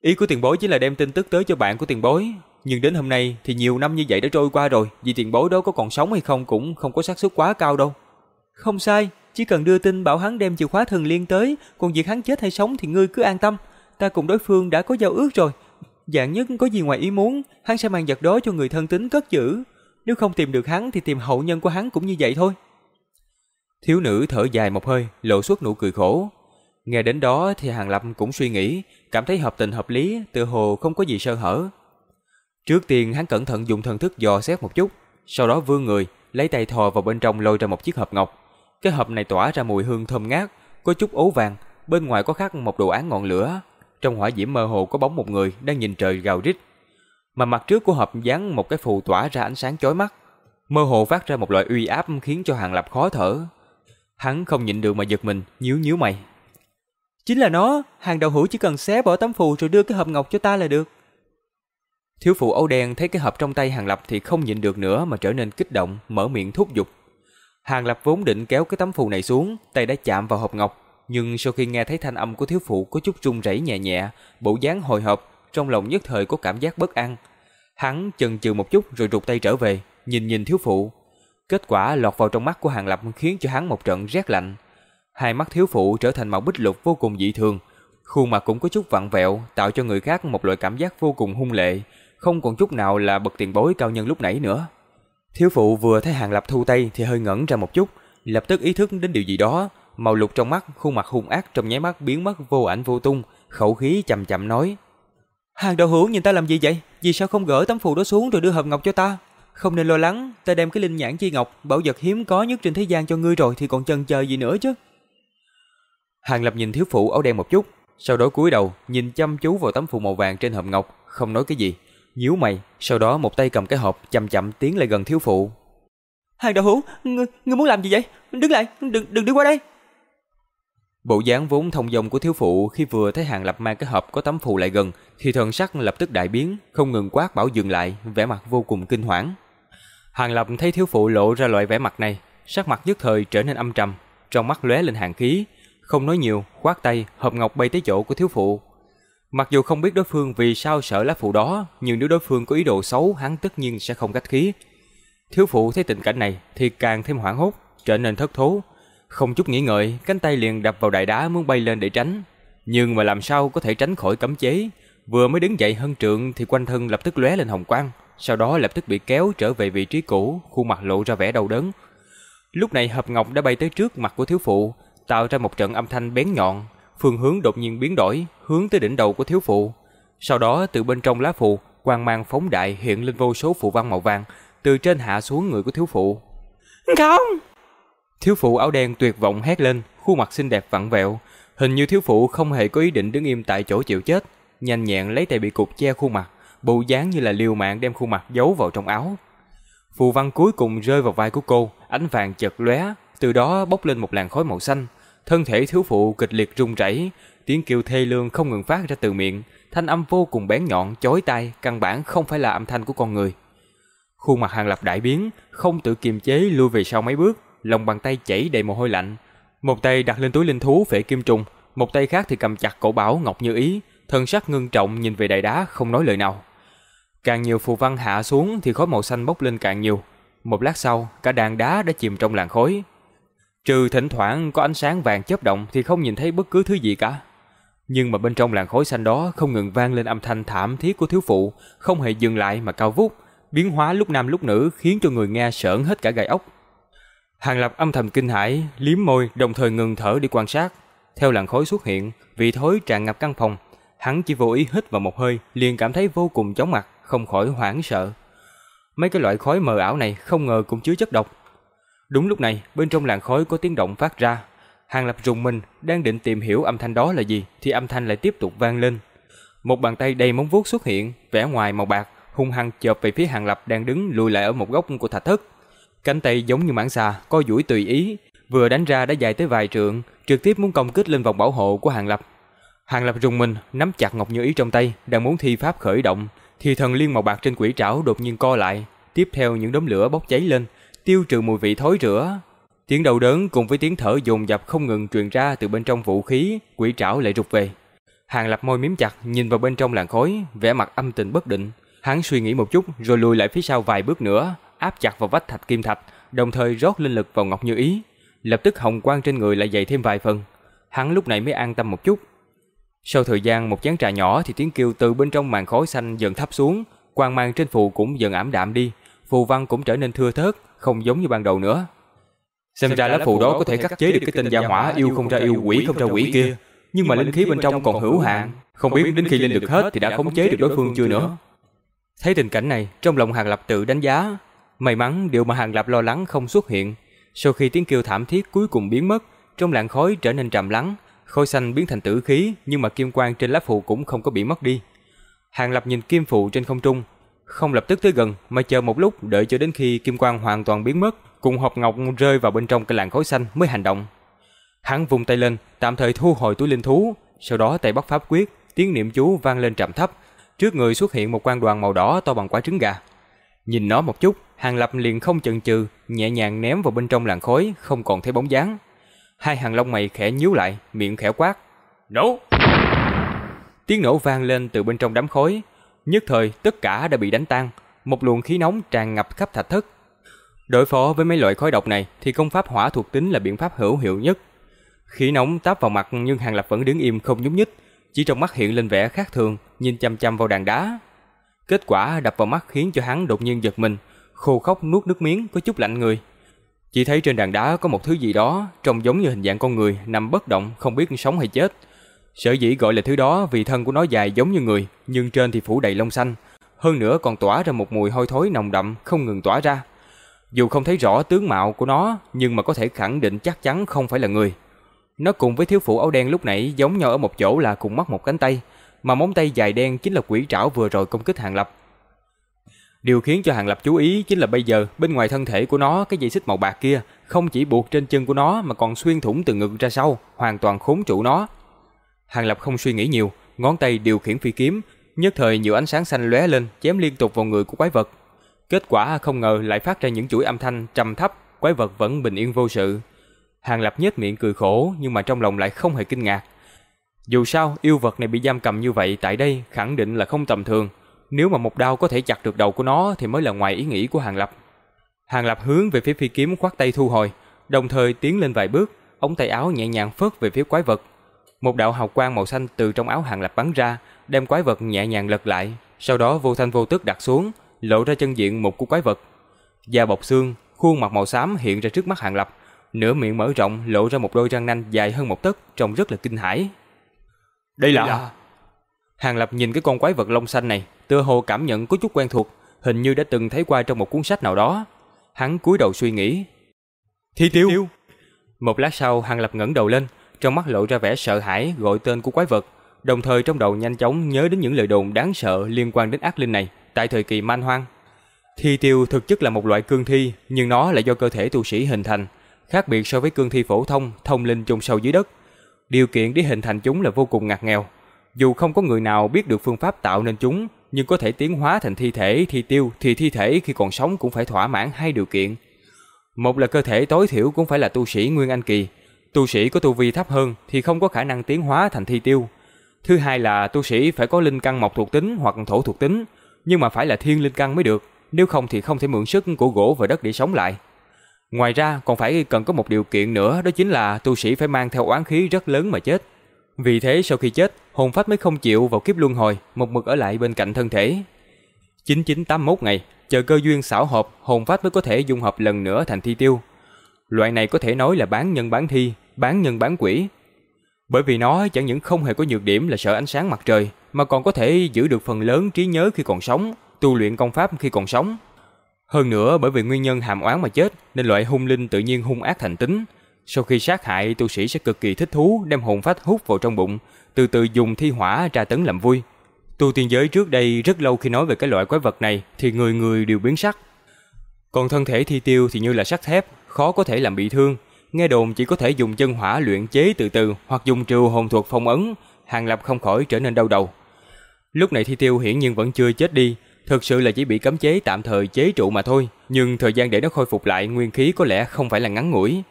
Ý của tiền bối chỉ là đem tin tức tới cho bạn của tiền bối. Nhưng đến hôm nay thì nhiều năm như vậy đã trôi qua rồi. Vì tiền bối đó có còn sống hay không cũng không có xác suất quá cao đâu. Không sai, chỉ cần đưa tin bảo hắn đem chìa khóa thần liên tới. Còn việc hắn chết hay sống thì ngươi cứ an tâm. Ta cùng đối phương đã có giao ước rồi. Dạng nhất có gì ngoài ý muốn, hắn sẽ mang vật đó cho người thân tín cất giữ. Nếu không tìm được hắn thì tìm hậu nhân của hắn cũng như vậy thôi. Thiếu nữ thở dài một hơi, lộ xuất nụ cười khổ. Nghe đến đó thì Hàng Lập cũng suy nghĩ, cảm thấy hợp tình hợp lý, tự hồ không có gì sơ hở. Trước tiên hắn cẩn thận dùng thần thức dò xét một chút, sau đó vươn người, lấy tay thò vào bên trong lôi ra một chiếc hộp ngọc. Cái hộp này tỏa ra mùi hương thơm ngát, có chút ố vàng, bên ngoài có khắc một đồ án ngọn lửa. Trong hỏa diễm mơ hồ có bóng một người đang nhìn trời gào rít. Mà mặt trước của hộp dán một cái phù tỏa ra ánh sáng chói mắt, mơ hồ phát ra một loại uy áp khiến cho Hàng Lập khó thở. Hắn không nhịn được mà giật mình, nhíu nhíu mày. Chính là nó, hàng đầu hữu chỉ cần xé bỏ tấm phù rồi đưa cái hộp ngọc cho ta là được. Thiếu phụ Âu đen thấy cái hộp trong tay Hàng Lập thì không nhịn được nữa mà trở nên kích động, mở miệng thúc giục. Hàng Lập vốn định kéo cái tấm phù này xuống, tay đã chạm vào hộp ngọc, nhưng sau khi nghe thấy thanh âm của thiếu phụ có chút run rẩy nhẹ nhẹ, bộ dáng hồi hộp, trong lòng nhất thời có cảm giác bất an. Hắn chần chừ một chút rồi rụt tay trở về, nhìn nhìn thiếu phụ. Kết quả lọt vào trong mắt của Hàng Lập khiến cho hắn một trận rét lạnh. Hai mắt thiếu phụ trở thành màu bích lục vô cùng dị thường, khuôn mặt cũng có chút vặn vẹo, tạo cho người khác một loại cảm giác vô cùng hung lệ, không còn chút nào là bậc tiền bối cao nhân lúc nãy nữa. Thiếu phụ vừa thấy Hàng Lập thu tay thì hơi ngẩn ra một chút, lập tức ý thức đến điều gì đó, màu lục trong mắt, khuôn mặt hung ác trong nháy mắt biến mất vô ảnh vô tung, khẩu khí chậm chậm nói: "Hàng đạo hữu nhìn ta làm gì vậy? Vì sao không gỡ tấm phù đó xuống rồi đưa hộp ngọc cho ta?" Không nên lo lắng, ta đem cái linh nhãn chi ngọc, bảo vật hiếm có nhất trên thế gian cho ngươi rồi thì còn chần chờ gì nữa chứ. Hàng Lập nhìn thiếu phụ áo đen một chút, sau đó cúi đầu nhìn chăm chú vào tấm phù màu vàng trên hộp ngọc, không nói cái gì, nhíu mày, sau đó một tay cầm cái hộp chậm chậm tiến lại gần thiếu phụ. Hàng đạo hữu, ngươi, ngươi muốn làm gì vậy? Đứng lại, đừng đừng đi qua đây. Bộ dáng vốn thông dong của thiếu phụ khi vừa thấy Hàng Lập mang cái hộp có tấm phù lại gần, thì thần sắc lập tức đại biến, không ngừng quát bảo dừng lại, vẻ mặt vô cùng kinh hoảng. Hàng Lập thấy thiếu phụ lộ ra loại vẻ mặt này, sắc mặt nhất thời trở nên âm trầm, trong mắt lóe lên hàng khí, không nói nhiều, khoát tay, hộp ngọc bay tới chỗ của thiếu phụ. Mặc dù không biết đối phương vì sao sợ lá phù đó, nhưng nếu đối phương có ý đồ xấu, hắn tất nhiên sẽ không cách khí. Thiếu phụ thấy tình cảnh này thì càng thêm hoảng hốt, trở nên thất thố. Không chút nghĩ ngợi, cánh tay liền đập vào đại đá muốn bay lên để tránh. Nhưng mà làm sao có thể tránh khỏi cấm chế? Vừa mới đứng dậy hơn trượng thì quanh thân lập tức lóe lên hồng quang, sau đó lập tức bị kéo trở về vị trí cũ, khuôn mặt lộ ra vẻ đau đớn. Lúc này hộp ngọc đã bay tới trước mặt của thiếu phụ, tạo ra một trận âm thanh bén nhọn, phương hướng đột nhiên biến đổi, hướng tới đỉnh đầu của thiếu phụ. Sau đó từ bên trong lá phù, quang mang phóng đại hiện lên vô số phù văn màu vàng, từ trên hạ xuống người của thiếu phụ. Không! Thiếu phụ áo đen tuyệt vọng hét lên, khuôn mặt xinh đẹp vặn vẹo, hình như thiếu phụ không hề có ý định đứng im tại chỗ chịu chết, nhanh nhẹn lấy tay bị cục che khuôn mặt, bộ dáng như là liều mạng đem khuôn mặt giấu vào trong áo. Phù văn cuối cùng rơi vào vai của cô, ánh vàng chợt lóe, từ đó bốc lên một làn khói màu xanh, thân thể thiếu phụ kịch liệt rung rẩy, tiếng kêu thê lương không ngừng phát ra từ miệng, thanh âm vô cùng bén nhọn, chói tai, căn bản không phải là âm thanh của con người. Khuôn mặt Hàng Lập đại biến, không tự kiềm chế lùi về sau mấy bước, lòng bàn tay chảy đầy mồ hôi lạnh. Một tay đặt lên túi linh thú phệ kim trùng, một tay khác thì cầm chặt cổ bảo Ngọc Như Ý, thân sắc ngưng trọng nhìn về đại đá không nói lời nào. Càng nhiều phù văn hạ xuống thì khói màu xanh bốc lên càng nhiều. Một lát sau, cả đàn đá đã chìm trong làn khói, Trừ thỉnh thoảng có ánh sáng vàng chớp động thì không nhìn thấy bất cứ thứ gì cả. Nhưng mà bên trong làn khói xanh đó không ngừng vang lên âm thanh thảm thiết của thiếu phụ, không hề dừng lại mà cao vút, biến hóa lúc nam lúc nữ khiến cho người nghe sởn hết cả gai ốc. Hàng Lập âm thầm kinh hãi, liếm môi, đồng thời ngừng thở đi quan sát. Theo làn khói xuất hiện, vị thối tràn ngập căn phòng, hắn chỉ vô ý hít vào một hơi, liền cảm thấy vô cùng chóng mặt, không khỏi hoảng sợ. Mấy cái loại khói mờ ảo này không ngờ cũng chứa chất độc, Đúng lúc này, bên trong làn khói có tiếng động phát ra. Hàng Lập rùng mình, đang định tìm hiểu âm thanh đó là gì, thì âm thanh lại tiếp tục vang lên. Một bàn tay đầy móng vuốt xuất hiện, vẻ ngoài màu bạc, hung hăng chộp về phía Hàng Lập đang đứng lùi lại ở một góc của thạch thất. Cánh tay giống như mãng xà, co duỗi tùy ý, vừa đánh ra đã dài tới vài trượng, trực tiếp muốn công kích lên vòng bảo hộ của Hàng Lập. Hàng Lập rùng mình, nắm chặt ngọc như ý trong tay, đang muốn thi pháp khởi động, thì thần liên màu bạc trên quỷ trảo đột nhiên co lại, tiếp theo những đốm lửa bốc cháy lên, tiêu trừ mùi vị thối rữa. Tiếng đầu đớn cùng với tiếng thở dồn dập không ngừng truyền ra từ bên trong vũ khí, quỷ trảo lại rụt về. Hàng Lập môi miếm chặt, nhìn vào bên trong làn khói, vẻ mặt âm tình bất định. Hắn suy nghĩ một chút rồi lùi lại phía sau vài bước nữa, áp chặt vào vách thạch kim thạch, đồng thời rót linh lực vào Ngọc Như Ý. Lập tức hồng quang trên người lại dày thêm vài phần. Hắn lúc này mới an tâm một chút. Sau thời gian một chén trà nhỏ thì tiếng kêu từ bên trong màn khói xanh dần thấp xuống, quang mang trên phù cũng dần ảm đạm đi, phù văn cũng trở nên thưa thớt, không giống như ban đầu nữa. Xem ra lá phù đó có thể khắc chế được cái tên gia hỏa yêu không ra yêu quỷ không ra quỷ kia, nhưng mà linh khí bên trong còn hữu hạn, không biết đến khi linh được hết thì đã khống chế được đối phương chưa nữa. Thấy tình cảnh này, trong lòng Hàng Lập tự đánh giá, may mắn điều mà Hàng Lập lo lắng không xuất hiện. Sau khi tiếng kêu thảm thiết cuối cùng biến mất, trong làn khói trở nên trầm lắng, khói xanh biến thành tử khí, nhưng mà kim quang trên lá phù cũng không có bị mất đi. Hàng Lập nhìn kim phù trên không trung, không lập tức tới gần mà chờ một lúc đợi cho đến khi kim quang hoàn toàn biến mất, cùng hộp ngọc rơi vào bên trong cái làn khói xanh mới hành động. Hắn vùng tay lên, tạm thời thu hồi túi linh thú, sau đó tay bắt pháp quyết, tiếng niệm chú vang lên trầm thấp, trước người xuất hiện một quan đoàn màu đỏ to bằng quả trứng gà. Nhìn nó một chút, Hàng Lập liền không chần chừ, nhẹ nhàng ném vào bên trong làn khói, không còn thấy bóng dáng. Hai hàng lông mày khẽ nhíu lại, miệng khẽ quát. Nổ! Tiếng nổ vang lên từ bên trong đám khói. Nhất thời, tất cả đã bị đánh tan. Một luồng khí nóng tràn ngập khắp thạch thất. Đối phó với mấy loại khói độc này thì công pháp hỏa thuộc tính là biện pháp hữu hiệu nhất. Khí nóng táp vào mặt nhưng Hàng Lập vẫn đứng im không nhúc nhích, chỉ trong mắt hiện lên vẻ khác thường, nhìn chăm chăm vào đàn đá. Kết quả đập vào mắt khiến cho hắn đột nhiên giật mình, khô khóc nuốt nước miếng có chút lạnh người. Chỉ thấy trên đàn đá có một thứ gì đó trông giống như hình dạng con người nằm bất động không biết sống hay chết. Sở dĩ gọi là thứ đó vì thân của nó dài giống như người, nhưng trên thì phủ đầy lông xanh, hơn nữa còn tỏa ra một mùi hôi thối nồng đậm không ngừng tỏa ra. Dù không thấy rõ tướng mạo của nó, nhưng mà có thể khẳng định chắc chắn không phải là người. Nó cùng với thiếu phụ áo đen lúc nãy giống nhau ở một chỗ là cùng mất một cánh tay, mà móng tay dài đen chính là quỷ trảo vừa rồi công kích Hàng Lập. Điều khiến cho Hàng Lập chú ý chính là bây giờ bên ngoài thân thể của nó cái dây xích màu bạc kia không chỉ buộc trên chân của nó mà còn xuyên thủng từ ngực ra sau, hoàn toàn khốn trụ nó. Hàng Lập không suy nghĩ nhiều, ngón tay điều khiển phi kiếm, nhất thời nhiều ánh sáng xanh lóe lên, chém liên tục vào người của quái vật. Kết quả không ngờ lại phát ra những chuỗi âm thanh trầm thấp, quái vật vẫn bình yên vô sự. Hàng Lập nhếch miệng cười khổ nhưng mà trong lòng lại không hề kinh ngạc. Dù sao, yêu vật này bị giam cầm như vậy tại đây khẳng định là không tầm thường. Nếu mà một đao có thể chặt được đầu của nó thì mới là ngoài ý nghĩ của Hàng Lập. Hàng Lập hướng về phía phi kiếm khoát tay thu hồi, đồng thời tiến lên vài bước, ống tay áo nhẹ nhàng phớt về phía quái vật. Một đạo hào quang màu xanh từ trong áo Hàng Lập bắn ra, đem quái vật nhẹ nhàng lật lại, sau đó vô thanh vô tức đặt xuống, lộ ra chân diện một của quái vật. Da bọc xương, khuôn mặt màu xám hiện ra trước mắt Hàng Lập, nửa miệng mở rộng lộ ra một đôi răng nanh dài hơn một tấc, trông rất là kinh hãi. Đây là... Hàng Lập nhìn cái con quái vật lông xanh này, tựa hồ cảm nhận có chút quen thuộc, hình như đã từng thấy qua trong một cuốn sách nào đó. Hắn cúi đầu suy nghĩ. Thi tiêu. Một lát sau, Hàng Lập ngẩng đầu lên, trong mắt lộ ra vẻ sợ hãi gọi tên của quái vật, đồng thời trong đầu nhanh chóng nhớ đến những lời đồn đáng sợ liên quan đến ác linh này tại thời kỳ man hoang. Thi tiêu thực chất là một loại cương thi, nhưng nó lại do cơ thể tu sĩ hình thành, khác biệt so với cương thi phổ thông, thông linh chôn sâu dưới đất. Điều kiện để hình thành chúng là vô cùng ngặt nghèo. Dù không có người nào biết được phương pháp tạo nên chúng, nhưng có thể tiến hóa thành thi thể thi tiêu thì thi thể khi còn sống cũng phải thỏa mãn hai điều kiện. Một là cơ thể tối thiểu cũng phải là tu sĩ Nguyên Anh Kỳ. Tu sĩ có tu vi thấp hơn thì không có khả năng tiến hóa thành thi tiêu. Thứ hai là tu sĩ phải có linh căn mộc thuộc tính hoặc thổ thuộc tính, nhưng mà phải là thiên linh căn mới được, nếu không thì không thể mượn sức của gỗ và đất để sống lại. Ngoài ra còn phải cần có một điều kiện nữa đó chính là tu sĩ phải mang theo oán khí rất lớn mà chết. Vì thế sau khi chết, hồn phách mới không chịu vào kiếp luân hồi, một mực ở lại bên cạnh thân thể. 9981 ngày, chờ cơ duyên xảo hợp, hồn phách mới có thể dung hợp lần nữa thành thi tiêu. Loại này có thể nói là bán nhân bán thi, bán nhân bán quỷ. Bởi vì nó chẳng những không hề có nhược điểm là sợ ánh sáng mặt trời, mà còn có thể giữ được phần lớn trí nhớ khi còn sống, tu luyện công pháp khi còn sống. Hơn nữa bởi vì nguyên nhân hàm oán mà chết nên loại hung linh tự nhiên hung ác thành tính. Sau khi sát hại, tu sĩ sẽ cực kỳ thích thú đem hồn phách hút vào trong bụng, từ từ dùng thi hỏa tra tấn làm vui. Tu tiên giới trước đây rất lâu khi nói về cái loại quái vật này thì người người đều biến sắc. Còn thân thể thi tiêu thì như là sắt thép, khó có thể làm bị thương. Nghe đồn chỉ có thể dùng chân hỏa luyện chế từ từ hoặc dùng trừ hồn thuật phong ấn, Hàng Lập không khỏi trở nên đau đầu. Lúc này thi tiêu hiển nhiên vẫn chưa chết đi, thực sự là chỉ bị cấm chế tạm thời chế trụ mà thôi, nhưng thời gian để nó khôi phục lại nguyên khí có lẽ không phải là ngắn ngủi.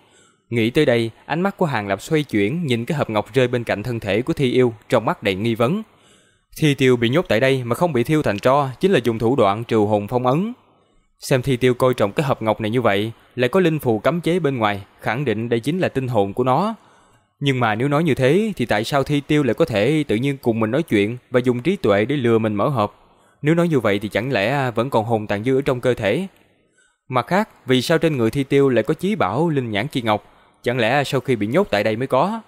Nghĩ tới đây, ánh mắt của Hàng Lập xoay chuyển nhìn cái hộp ngọc rơi bên cạnh thân thể của Thi Yêu, trong mắt đầy nghi vấn. Thi Tiêu bị nhốt tại đây mà không bị thiêu thành tro, chính là dùng thủ đoạn trừ hồn phong ấn. Xem Thi Tiêu coi trọng cái hộp ngọc này như vậy, lại có linh phù cấm chế bên ngoài, khẳng định đây chính là tinh hồn của nó. Nhưng mà nếu nói như thế thì tại sao Thi Tiêu lại có thể tự nhiên cùng mình nói chuyện và dùng trí tuệ để lừa mình mở hộp? Nếu nói như vậy thì chẳng lẽ à, vẫn còn hồn tàn dư ở trong cơ thể? Mặt khác, vì sao trên người Thi Tiêu lại có chí bảo linh nhãn chi ngọc? Chẳng lẽ à, sau khi bị nhốt tại đây mới có?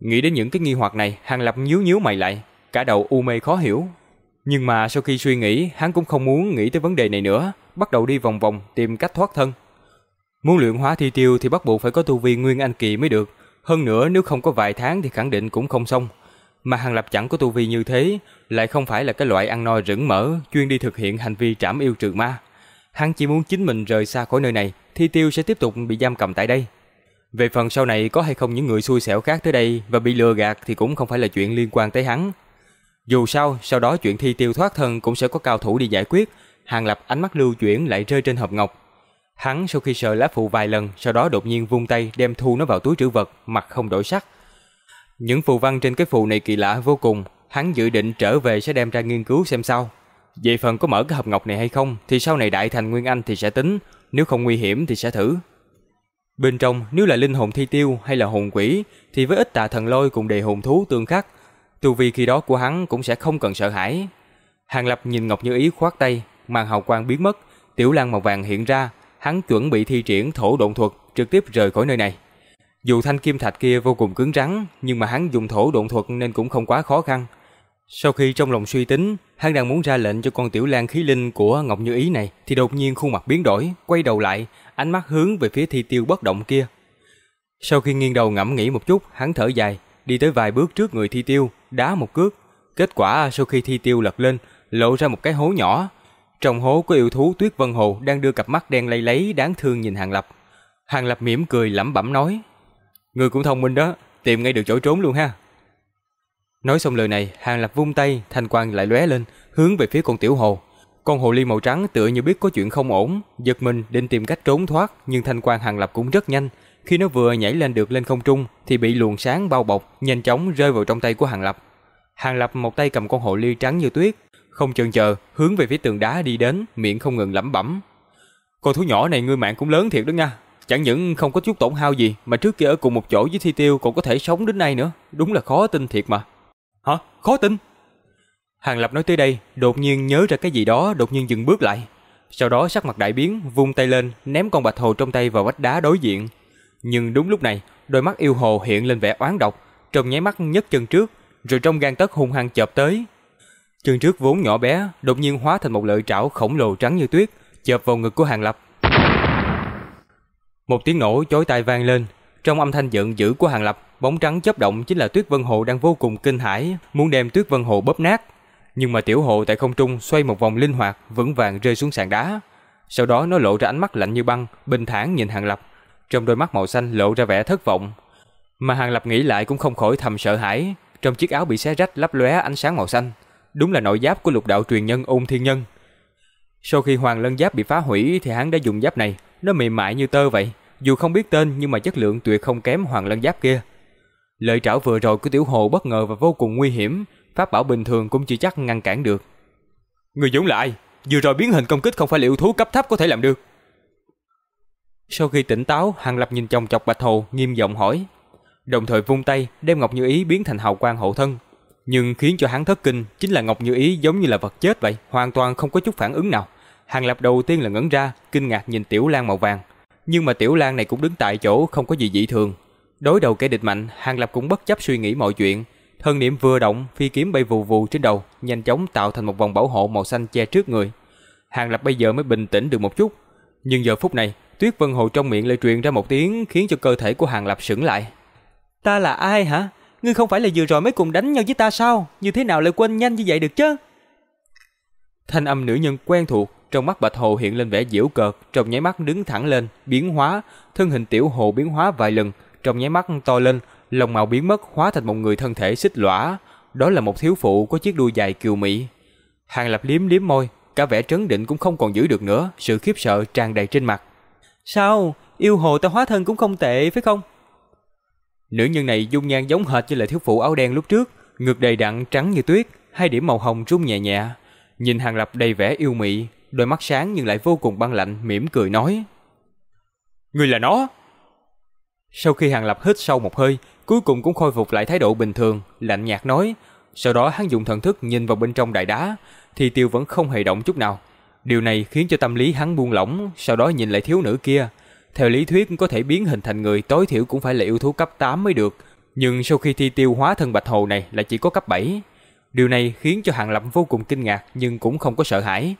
Nghĩ đến những cái nghi hoặc này, Hàng Lập nhíu nhíu mày lại, cả đầu u mê khó hiểu. Nhưng mà sau khi suy nghĩ, hắn cũng không muốn nghĩ tới vấn đề này nữa, bắt đầu đi vòng vòng tìm cách thoát thân. Muốn luyện hóa thi tiêu thì bắt buộc phải có tu vi nguyên anh kỳ mới được, hơn nữa nếu không có vài tháng thì khẳng định cũng không xong. Mà Hàng Lập chẳng có tu vi như thế, lại không phải là cái loại ăn no rửng mỡ, chuyên đi thực hiện hành vi trảm yêu trừ ma. Hắn chỉ muốn chính mình rời xa khỏi nơi này, thi tiêu sẽ tiếp tục bị giam cầm tại đây. Về phần sau này có hay không những người xui xẻo khác tới đây và bị lừa gạt thì cũng không phải là chuyện liên quan tới hắn. Dù sao, sau đó chuyện thi tiêu thoát thân cũng sẽ có cao thủ đi giải quyết. Hàng Lập ánh mắt lưu chuyển lại rơi trên hộp ngọc. Hắn sau khi sờ lá phụ vài lần, sau đó đột nhiên vung tay đem thu nó vào túi trữ vật, mặt không đổi sắc. Những phù văn trên cái phù này kỳ lạ vô cùng, hắn dự định trở về sẽ đem ra nghiên cứu xem sao. Về phần có mở cái hộp ngọc này hay không thì sau này đại thành Nguyên Anh thì sẽ tính, nếu không nguy hiểm thì sẽ thử. Bên trong nếu là linh hồn thi tiêu hay là hồn quỷ thì với ít tà thần lôi cùng đề hồn thú tương khắc, tu vi khi đó của hắn cũng sẽ không cần sợ hãi. Hàng Lập nhìn Ngọc Như Ý khoát tay, màn hào quang biến mất, tiểu lan màu vàng hiện ra, hắn chuẩn bị thi triển thổ độn thuật, trực tiếp rời khỏi nơi này. Dù thanh kim thạch kia vô cùng cứng rắn, nhưng mà hắn dùng thổ độn thuật nên cũng không quá khó khăn. Sau khi trong lòng suy tính, hắn đang muốn ra lệnh cho con tiểu lan khí linh của Ngọc Như Ý này, thì đột nhiên khuôn mặt biến đổi, quay đầu lại, ánh mắt hướng về phía thi tiêu bất động kia. Sau khi nghiêng đầu ngẫm nghĩ một chút, hắn thở dài, đi tới vài bước trước người thi tiêu, đá một cước. Kết quả sau khi thi tiêu lật lên, lộ ra một cái hố nhỏ. Trong hố có yêu thú Tuyết Vân Hồ đang đưa cặp mắt đen lay lấy đáng thương nhìn Hàng Lập. Hàng Lập mỉm cười lẩm bẩm nói: "Người cũng thông minh đó, tìm ngay được chỗ trốn luôn ha." Nói xong lời này, Hàng Lập vung tay, thanh quang lại lóe lên, hướng về phía con tiểu hồ. Con hồ ly màu trắng tựa như biết có chuyện không ổn, giật mình định tìm cách trốn thoát, nhưng thanh quang Hàng Lập cũng rất nhanh. Khi nó vừa nhảy lên được lên không trung thì bị luồng sáng bao bọc, nhanh chóng rơi vào trong tay của Hàng Lập. Hàng Lập một tay cầm con hồ ly trắng như tuyết, không chần chờ, hướng về phía tường đá đi đến, miệng không ngừng lẩm bẩm. Con thú nhỏ này ngươi mạng cũng lớn thiệt đó nha. Chẳng những không có chút tổn hao gì mà trước kia ở cùng một chỗ với Thi Tiêu còn có thể sống đến nay nữa, đúng là khó tin thiệt mà. Hả? Khó tin? Hàng Lập nói tới đây, đột nhiên nhớ ra cái gì đó, đột nhiên dừng bước lại. Sau đó sắc mặt đại biến, vung tay lên, ném con bạch hồ trong tay vào vách đá đối diện. Nhưng đúng lúc này, đôi mắt yêu hồ hiện lên vẻ oán độc, trong nháy mắt nhấc chân trước, rồi trong gan tấc hung hăng chộp tới. Chân trước vốn nhỏ bé, đột nhiên hóa thành một lợi trảo khổng lồ trắng như tuyết, chộp vào ngực của Hàng Lập. Một tiếng nổ chói tai vang lên, trong âm thanh giận dữ của Hàng Lập, bóng trắng chớp động chính là Tuyết Vân Hồ đang vô cùng kinh hãi, muốn đem Tuyết Vân Hồ bóp nát. Nhưng mà tiểu hồ tại không trung xoay một vòng linh hoạt, vững vàng rơi xuống sàn đá. Sau đó nó lộ ra ánh mắt lạnh như băng, bình thản nhìn Hàng Lập, trong đôi mắt màu xanh lộ ra vẻ thất vọng. Mà Hàng Lập nghĩ lại cũng không khỏi thầm sợ hãi, trong chiếc áo bị xé rách lấp lóe ánh sáng màu xanh, đúng là nội giáp của lục đạo truyền nhân Ôn Thiên Nhân. Sau khi Hoàng Lân giáp bị phá hủy thì hắn đã dùng giáp này, nó mềm mại như tơ vậy, dù không biết tên nhưng mà chất lượng tuyệt không kém Hoàng Lân giáp kia. Lợi trảo vừa rồi của tiểu hồ bất ngờ và vô cùng nguy hiểm, pháp bảo bình thường cũng chưa chắc ngăn cản được. Người dũng lại, vừa rồi biến hình công kích không phải là yêu thú cấp thấp có thể làm được. Sau khi tỉnh táo, Hàng Lập nhìn chồng chọc Bạch Hồ, nghiêm giọng hỏi. Đồng thời vung tay, đem Ngọc Như Ý biến thành hào quang hộ thân. Nhưng khiến cho hắn thất kinh, chính là Ngọc Như Ý giống như là vật chết vậy, hoàn toàn không có chút phản ứng nào. Hàng Lập đầu tiên là ngẩn ra, kinh ngạc nhìn Tiểu Lan màu vàng. Nhưng mà Tiểu Lan này cũng đứng tại chỗ không có gì dị thường. Đối đầu kẻ địch mạnh, Hàng Lập cũng bất chấp suy nghĩ mọi chuyện. Thân niệm vừa động, phi kiếm bay vù vù trên đầu, nhanh chóng tạo thành một vòng bảo hộ màu xanh che trước người. Hàng Lập bây giờ mới bình tĩnh được một chút. Nhưng giờ phút này, Tuyết Vân Hồ trong miệng lại truyền ra một tiếng khiến cho cơ thể của Hàng Lập sững lại. Ta là ai hả? Ngươi không phải là vừa rồi mới cùng đánh nhau với ta sao? Như thế nào lại quên nhanh như vậy được chứ? Thanh âm nữ nhân quen thuộc, trong mắt Bạch Hồ hiện lên vẻ giễu cợt, trong nháy mắt đứng thẳng lên, biến hóa, thân hình tiểu hồ biến hóa vài lần, trong nháy mắt to lên, lông màu biến mất hóa thành một người thân thể xích lõa, đó là một thiếu phụ có chiếc đuôi dài kiều mỹ. Hàng Lập liếm liếm môi, cả vẻ trấn định cũng không còn giữ được nữa, sự khiếp sợ tràn đầy trên mặt. Sao? Yêu hồ ta hóa thân cũng không tệ phải không? Nữ nhân này dung nhan giống hệt như là thiếu phụ áo đen lúc trước, ngực đầy đặn trắng như tuyết, hai điểm màu hồng rung nhẹ nhẹ. Nhìn Hàng Lập đầy vẻ yêu mị, đôi mắt sáng nhưng lại vô cùng băng lạnh, mỉm cười nói: "Người là nó." Sau khi Hàng Lập hít sâu một hơi, cuối cùng cũng khôi phục lại thái độ bình thường, lạnh nhạt nói, sau đó hắn dùng thần thức nhìn vào bên trong đại đá, thì tiêu vẫn không hề động chút nào. Điều này khiến cho tâm lý hắn buông lỏng, sau đó nhìn lại thiếu nữ kia. Theo lý thuyết có thể biến hình thành người tối thiểu cũng phải là yêu thú cấp 8 mới được, nhưng sau khi thi tiêu hóa thân bạch hồ này lại chỉ có cấp 7. Điều này khiến cho Hàng Lập vô cùng kinh ngạc nhưng cũng không có sợ hãi.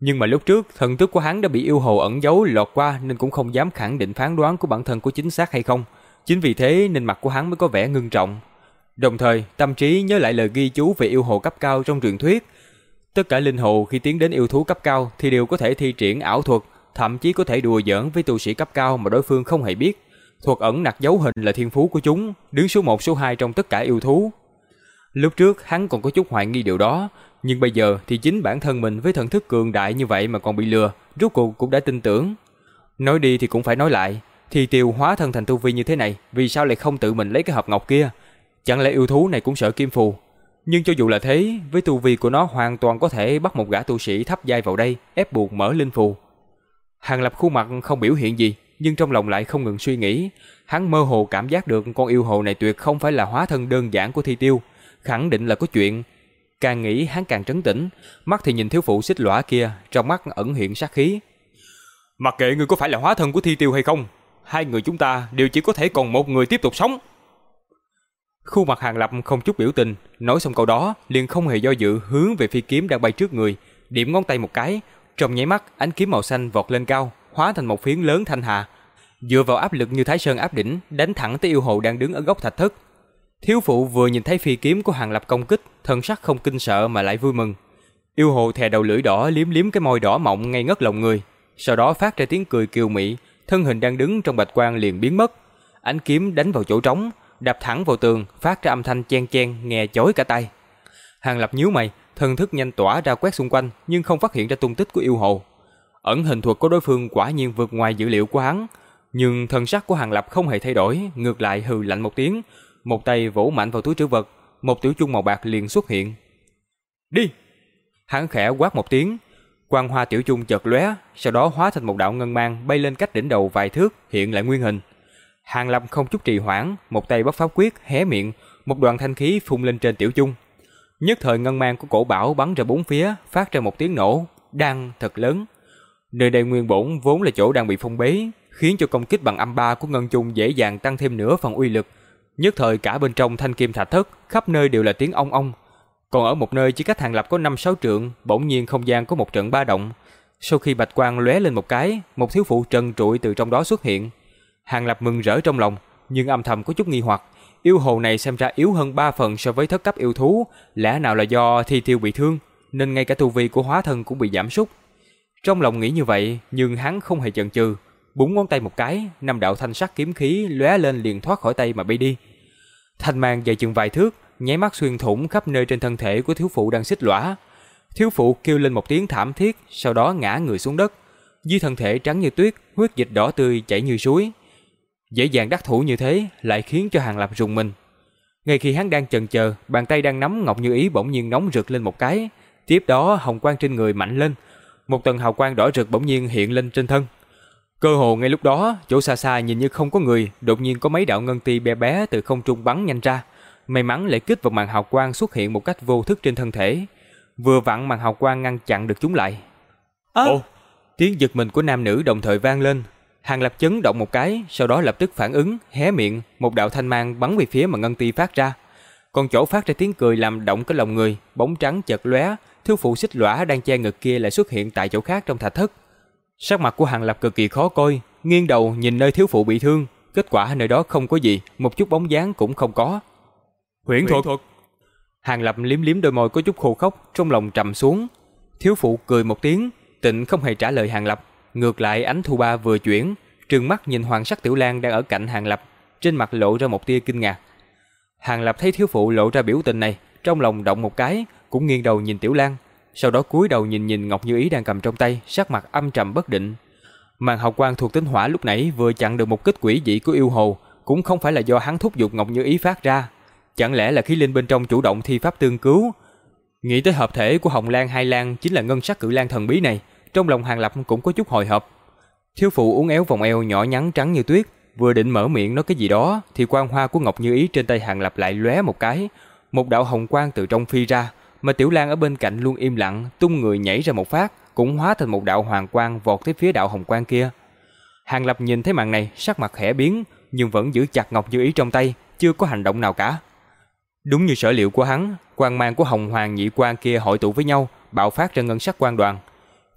Nhưng mà lúc trước thần thức của hắn đã bị yêu hồ ẩn giấu lọt qua nên cũng không dám khẳng định phán đoán của bản thân có chính xác hay không. Chính vì thế nên mặt của hắn mới có vẻ ngưng trọng. Đồng thời, tâm trí nhớ lại lời ghi chú về yêu hồ cấp cao trong truyền thuyết. Tất cả linh hồ khi tiến đến yêu thú cấp cao thì đều có thể thi triển ảo thuật, thậm chí có thể đùa giỡn với tu sĩ cấp cao mà đối phương không hề biết. Thuật ẩn nặc dấu hình là thiên phú của chúng, đứng số 1 số 2 trong tất cả yêu thú. Lúc trước hắn còn có chút hoài nghi điều đó, nhưng bây giờ thì chính bản thân mình với thần thức cường đại như vậy mà còn bị lừa, rốt cuộc cũng đã tin tưởng. Nói đi thì cũng phải nói lại, thì tiêu hóa thân thành tu vi như thế này, vì sao lại không tự mình lấy cái hộp ngọc kia? Chẳng lẽ yêu thú này cũng sợ kim phù? Nhưng cho dù là thế, với tu vi của nó hoàn toàn có thể bắt một gã tu sĩ thấp giai vào đây, ép buộc mở linh phù. Hàng Lập khuôn mặt không biểu hiện gì, nhưng trong lòng lại không ngừng suy nghĩ. Hắn mơ hồ cảm giác được con yêu hồ này tuyệt không phải là hóa thân đơn giản của thi tiêu, khẳng định là có chuyện. Càng nghĩ hắn càng trấn tĩnh, mắt thì nhìn thiếu phụ xích lõa kia, trong mắt ẩn hiện sát khí. Mặc kệ người có phải là hóa thân của thi tiêu hay không, hai người chúng ta đều chỉ có thể còn một người tiếp tục sống. Khuôn mặt Hàng Lập không chút biểu tình, nói xong câu đó, liền không hề do dự hướng về phi kiếm đang bay trước người, điểm ngón tay một cái, trong nháy mắt, ánh kiếm màu xanh vọt lên cao, hóa thành một phiến lớn thanh hà, dựa vào áp lực như Thái Sơn áp đỉnh, đánh thẳng tới yêu hồ đang đứng ở góc thạch thất. Thiếu phụ vừa nhìn thấy phi kiếm của Hàng Lập công kích, thân sắc không kinh sợ mà lại vui mừng. Yêu hồ thè đầu lưỡi đỏ liếm liếm cái môi đỏ mọng ngay ngất lòng người, sau đó phát ra tiếng cười kiều mị, thân hình đang đứng trong bạch quang liền biến mất. Ánh kiếm đánh vào chỗ trống, đập thẳng vào tường, phát ra âm thanh chen chen nghe chói cả tai. Hàng Lập nhíu mày, thần thức nhanh tỏa ra quét xung quanh nhưng không phát hiện ra tung tích của yêu hồ. Ẩn hình thuật của đối phương quả nhiên vượt ngoài dữ liệu của hắn, nhưng thần sắc của Hàng Lập không hề thay đổi, ngược lại hừ lạnh một tiếng, một tay vỗ mạnh vào túi trữ vật, một tiểu chung màu bạc liền xuất hiện. "Đi!" Hắn khẽ quát một tiếng, quang hoa tiểu chung chợt lóe, sau đó hóa thành một đạo ngân mang bay lên cách đỉnh đầu vài thước, hiện lại nguyên hình. Hàng lâm không chút trì hoãn, một tay bắt pháp quyết, hé miệng, một đoàn thanh khí phun lên trên tiểu chung. Nhất thời ngân mang của cổ bảo bắn ra bốn phía, phát ra một tiếng nổ, đang thật lớn. Nơi đây nguyên bổn vốn là chỗ đang bị phong bế, khiến cho công kích bằng âm ba của ngân chung dễ dàng tăng thêm nửa phần uy lực. Nhất thời cả bên trong thanh kim thạch thất, khắp nơi đều là tiếng ong ong. Còn ở một nơi chỉ cách hàng lập có 5-6 trượng, bỗng nhiên không gian có một trận ba động. Sau khi bạch quang lóe lên một cái, một thiếu phụ trần trụi từ trong đó xuất hiện. Hàng lập mừng rỡ trong lòng, nhưng âm thầm có chút nghi hoặc, Yêu hồ này xem ra yếu hơn 3 phần so với thất cấp yêu thú, lẽ nào là do thi tiêu bị thương, nên ngay cả tu vi của hóa thân cũng bị giảm sút. Trong lòng nghĩ như vậy, nhưng hắn không hề chần chừ, búng ngón tay một cái, năm đạo thanh sắc kiếm khí lóe lên liền thoát khỏi tay mà bay đi. Thanh mang dài chừng vài thước, nháy mắt xuyên thủng khắp nơi trên thân thể của thiếu phụ đang xích lõa. Thiếu phụ kêu lên một tiếng thảm thiết, sau đó ngã người xuống đất. Dưới thân thể trắng như tuyết, huyết dịch đỏ tươi chảy như suối, Dễ dàng đắc thủ như thế lại khiến cho Hàng Lập rùng mình. Ngay khi hắn đang chần chờ, bàn tay đang nắm ngọc như ý bỗng nhiên nóng rực lên một cái. Tiếp đó hồng quang trên người mạnh lên, một tầng hào quang đỏ rực bỗng nhiên hiện lên trên thân. Cơ hồ ngay lúc đó, chỗ xa xa nhìn như không có người, đột nhiên có mấy đạo ngân ti bé bé từ không trung bắn nhanh ra. May mắn lại kích vào màn hào quang xuất hiện một cách vô thức trên thân thể. Vừa vặn màn hào quang ngăn chặn được chúng lại. À. Ồ, tiếng giật mình của nam nữ đồng thời vang lên, Hàng Lập chấn động một cái, sau đó lập tức phản ứng, hé miệng, một đạo thanh mang bắn về phía mà ngân ti phát ra. Còn chỗ phát ra tiếng cười làm động cái lòng người, bóng trắng chợt lóe, thiếu phụ xích lõa đang che ngực kia lại xuất hiện tại chỗ khác trong thạch thất. Sắc mặt của Hàng Lập cực kỳ khó coi, nghiêng đầu nhìn nơi thiếu phụ bị thương, kết quả nơi đó không có gì, một chút bóng dáng cũng không có. Huyễn thuật. thuật. Hàng Lập liếm liếm đôi môi có chút khô khốc, trong lòng trầm xuống. Thiếu phụ cười một tiếng, tịnh không hề trả lời Hàng Lập, ngược lại ánh thu ba vừa chuyển, trừng mắt nhìn hoàng sắc tiểu lan đang ở cạnh Hàng Lập, trên mặt lộ ra một tia kinh ngạc. Hàng Lập thấy thiếu phụ lộ ra biểu tình này, trong lòng động một cái, cũng nghiêng đầu nhìn Tiểu Lan, sau đó cúi đầu nhìn nhìn Ngọc Như Ý đang cầm trong tay, sắc mặt âm trầm bất định. Màn hào quang thuộc tính hỏa lúc nãy vừa chặn được một kích quỷ dị của yêu hồ, cũng không phải là do hắn thúc giục Ngọc Như Ý phát ra, chẳng lẽ là khí linh bên trong chủ động thi pháp tương cứu? Nghĩ tới hợp thể của Hồng Lan Hai Lan chính là ngân sắc cự lan thần bí này, trong lòng Hàng Lập cũng có chút hồi hộp. Thiếu phụ uốn éo vòng eo nhỏ nhắn trắng như tuyết, vừa định mở miệng nói cái gì đó thì quang hoa của Ngọc Như Ý trên tay Hàng Lập lại lóe một cái, một đạo hồng quang từ trong phi ra, mà Tiểu Lan ở bên cạnh luôn im lặng, tung người nhảy ra một phát, cũng hóa thành một đạo hoàng quang vọt tới phía đạo hồng quang kia. Hàng Lập nhìn thấy màn này, sắc mặt khẽ biến, nhưng vẫn giữ chặt Ngọc Như Ý trong tay, chưa có hành động nào cả. Đúng như sở liệu của hắn, quang mang của Hồng Hoàng nhị quang kia hội tụ với nhau, bạo phát ra ngân sắc quang đoàn.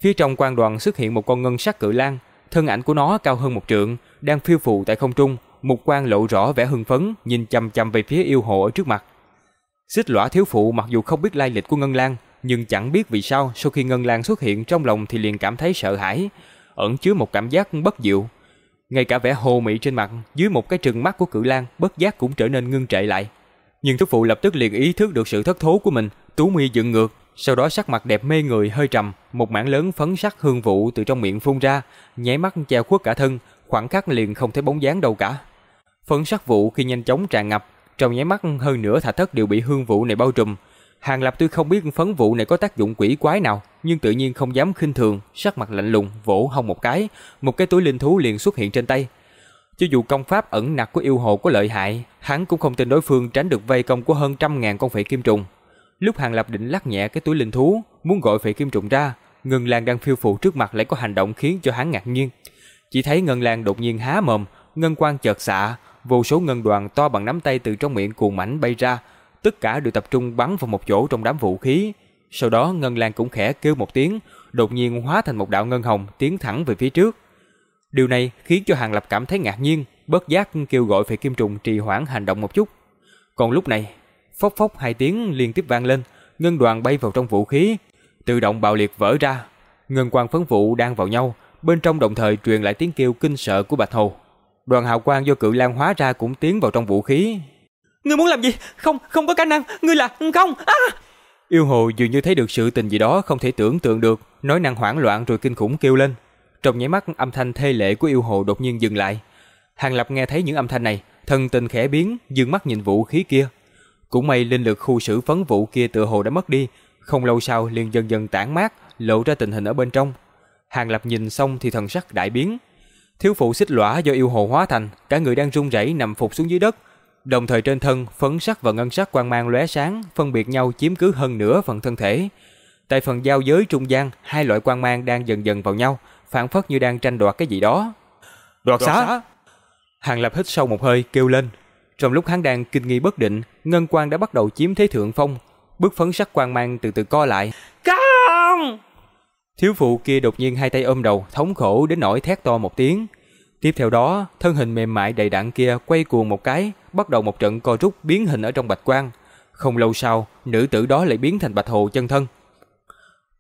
Phía trong quang đoàn xuất hiện một con ngân sắc cự lang, thân ảnh của nó cao hơn một trượng, đang phiêu phù tại không trung, một quang lộ rõ vẻ hưng phấn, nhìn chăm chăm về phía yêu hồ ở trước mặt. Xích lõa thiếu phụ mặc dù không biết lai lịch của Ngân Lan, nhưng chẳng biết vì sao sau khi Ngân Lan xuất hiện trong lòng thì liền cảm thấy sợ hãi, ẩn chứa một cảm giác bất diệu. Ngay cả vẻ hồ mị trên mặt, dưới một cái trừng mắt của Cự Lan, bất giác cũng trở nên ngưng trệ lại. Nhưng thiếu phụ lập tức liền ý thức được sự thất thố của mình, tú mi dựng ngược, sau đó sắc mặt đẹp mê người hơi trầm, một mảng lớn phấn sắc hương vụ từ trong miệng phun ra, nháy mắt che khuất cả thân, khoảng khắc liền không thấy bóng dáng đâu cả. Phấn sắc vụ khi nhanh chóng tràn ngập, trong nháy mắt hơn nửa thạch thất đều bị hương vụ này bao trùm. Hàng Lập tuy không biết phấn vụ này có tác dụng quỷ quái nào, nhưng tự nhiên không dám khinh thường, sắc mặt lạnh lùng, vỗ hông một cái, một cái túi linh thú liền xuất hiện trên tay. Cho dù công pháp ẩn nặc của yêu hồ có lợi hại, hắn cũng không tin đối phương tránh được vây công của hơn trăm ngàn con phệ kim trùng. Lúc Hàng Lập định lắc nhẹ cái túi linh thú, muốn gọi phệ kim trùng ra, Ngân Lan đang phiêu phù trước mặt lại có hành động khiến cho hắn ngạc nhiên. Chỉ thấy Ngân Lan đột nhiên há mồm, ngân quang chợt xạ, vô số ngân đoàn to bằng nắm tay từ trong miệng cuồng mảnh bay ra, tất cả đều tập trung bắn vào một chỗ trong đám vũ khí. Sau đó Ngân Lan cũng khẽ kêu một tiếng, đột nhiên hóa thành một đạo ngân hồng tiến thẳng về phía trước. Điều này khiến cho Hàng Lập cảm thấy ngạc nhiên, bất giác kêu gọi phải Kim Trùng trì hoãn hành động một chút. Còn lúc này, phốc phốc hai tiếng liên tiếp vang lên, ngân đoàn bay vào trong vũ khí, tự động bạo liệt vỡ ra. Ngân quang phấn vụ đang vào nhau, bên trong đồng thời truyền lại tiếng kêu kinh sợ của Bạch Hồ. Đoàn hào quang do cự lan hóa ra cũng tiến vào trong vũ khí. Ngươi muốn làm gì? Không, không có khả năng, ngươi là không. À! Yêu hồ dường như thấy được sự tình gì đó không thể tưởng tượng được, nói năng hoảng loạn rồi kinh khủng kêu lên. Trong nháy mắt âm thanh thê lệ của yêu hồ đột nhiên dừng lại. Hàng Lập nghe thấy những âm thanh này, thân tình khẽ biến, dừng mắt nhìn vũ khí kia. Cũng may linh lực khu xử phấn vụ kia tựa hồ đã mất đi, không lâu sau liền dần dần tản mát, lộ ra tình hình ở bên trong. Hàng Lập nhìn xong thì thần sắc đại biến. Thiếu phụ xích lõa do yêu hồ hóa thành, cả người đang run rẩy nằm phục xuống dưới đất, đồng thời trên thân phấn sắc và ngân sắc quang mang lóe sáng, phân biệt nhau chiếm cứ hơn nửa phần thân thể. Tại phần giao giới trung gian, hai loại quang mang đang dần dần vào nhau, phản phất như đang tranh đoạt cái gì đó. Đoạt xá! Hàng Lập hít sâu một hơi kêu lên. Trong lúc hắn đang kinh nghi bất định, ngân quang đã bắt đầu chiếm thế thượng phong, bức phấn sắc quang mang từ từ co lại. Không! Thiếu phụ kia đột nhiên hai tay ôm đầu, thống khổ đến nỗi thét to một tiếng. Tiếp theo đó, thân hình mềm mại đầy đặn kia quay cuồng một cái, bắt đầu một trận co rút biến hình ở trong bạch quang. Không lâu sau, nữ tử đó lại biến thành bạch hồ chân thân.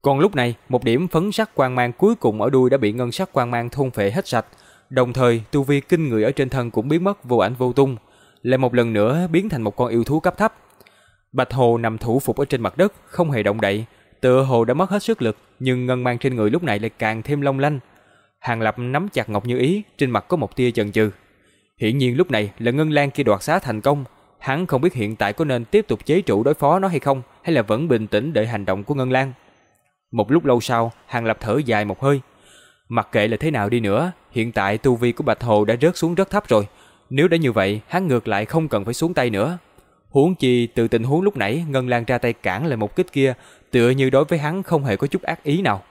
Còn lúc này, một điểm phấn sắc quang mang cuối cùng ở đuôi đã bị ngân sắc quang mang thôn phệ hết sạch. Đồng thời, tu vi kinh người ở trên thân cũng biến mất vô ảnh vô tung, lại một lần nữa biến thành một con yêu thú cấp thấp. Bạch hồ nằm thủ phục ở trên mặt đất, không hề động đậy, tựa hồ đã mất hết sức lực, nhưng ngân mang trên người lúc này lại càng thêm long lanh. Hàng Lập nắm chặt Ngọc Như Ý, trên mặt có một tia chần chừ. Hiển nhiên lúc này là Ngân Lan kia đoạt xá thành công, hắn không biết hiện tại có nên tiếp tục chế trụ đối phó nó hay không, hay là vẫn bình tĩnh đợi hành động của Ngân Lan. Một lúc lâu sau, Hàng Lập thở dài một hơi. Mặc kệ là thế nào đi nữa, hiện tại tu vi của Bạch Hồ đã rớt xuống rất thấp rồi. Nếu đã như vậy, hắn ngược lại không cần phải xuống tay nữa. Huống chi từ tình huống lúc nãy Ngân Lan ra tay cản lại một kích kia, tựa như đối với hắn không hề có chút ác ý nào.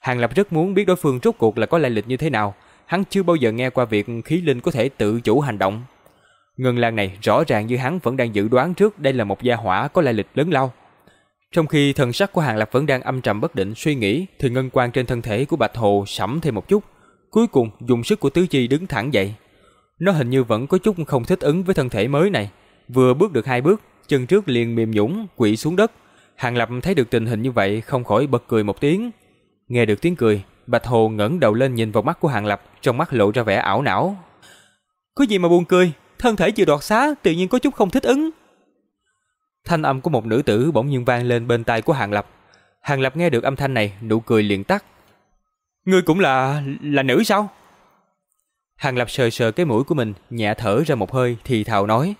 Hàng Lập rất muốn biết đối phương rốt cuộc là có lai lịch như thế nào, hắn chưa bao giờ nghe qua việc khí linh có thể tự chủ hành động. Ngân Lan này rõ ràng như hắn vẫn đang dự đoán trước đây là một gia hỏa có lai lịch lớn lao. Trong khi thần sắc của Hàng Lập vẫn đang âm trầm bất định suy nghĩ, thì ngân quang trên thân thể của Bạch Hồ sẫm thêm một chút, cuối cùng dùng sức của tứ chi đứng thẳng dậy. Nó hình như vẫn có chút không thích ứng với thân thể mới này, vừa bước được hai bước, chân trước liền mềm nhũn quỵ xuống đất. Hàng Lập thấy được tình hình như vậy không khỏi bật cười một tiếng. Nghe được tiếng cười, Bạch Hồ ngẩng đầu lên nhìn vào mắt của Hàng Lập, trong mắt lộ ra vẻ ảo não. Có gì mà buồn cười, thân thể chưa đoạt xá tự nhiên có chút không thích ứng. Thanh âm của một nữ tử bỗng nhiên vang lên bên tai của Hàng Lập. Hàng Lập nghe được âm thanh này, nụ cười liền tắt. Ngươi cũng là là nữ sao? Hàng Lập sờ sờ cái mũi của mình, nhẹ thở ra một hơi thì thào nói: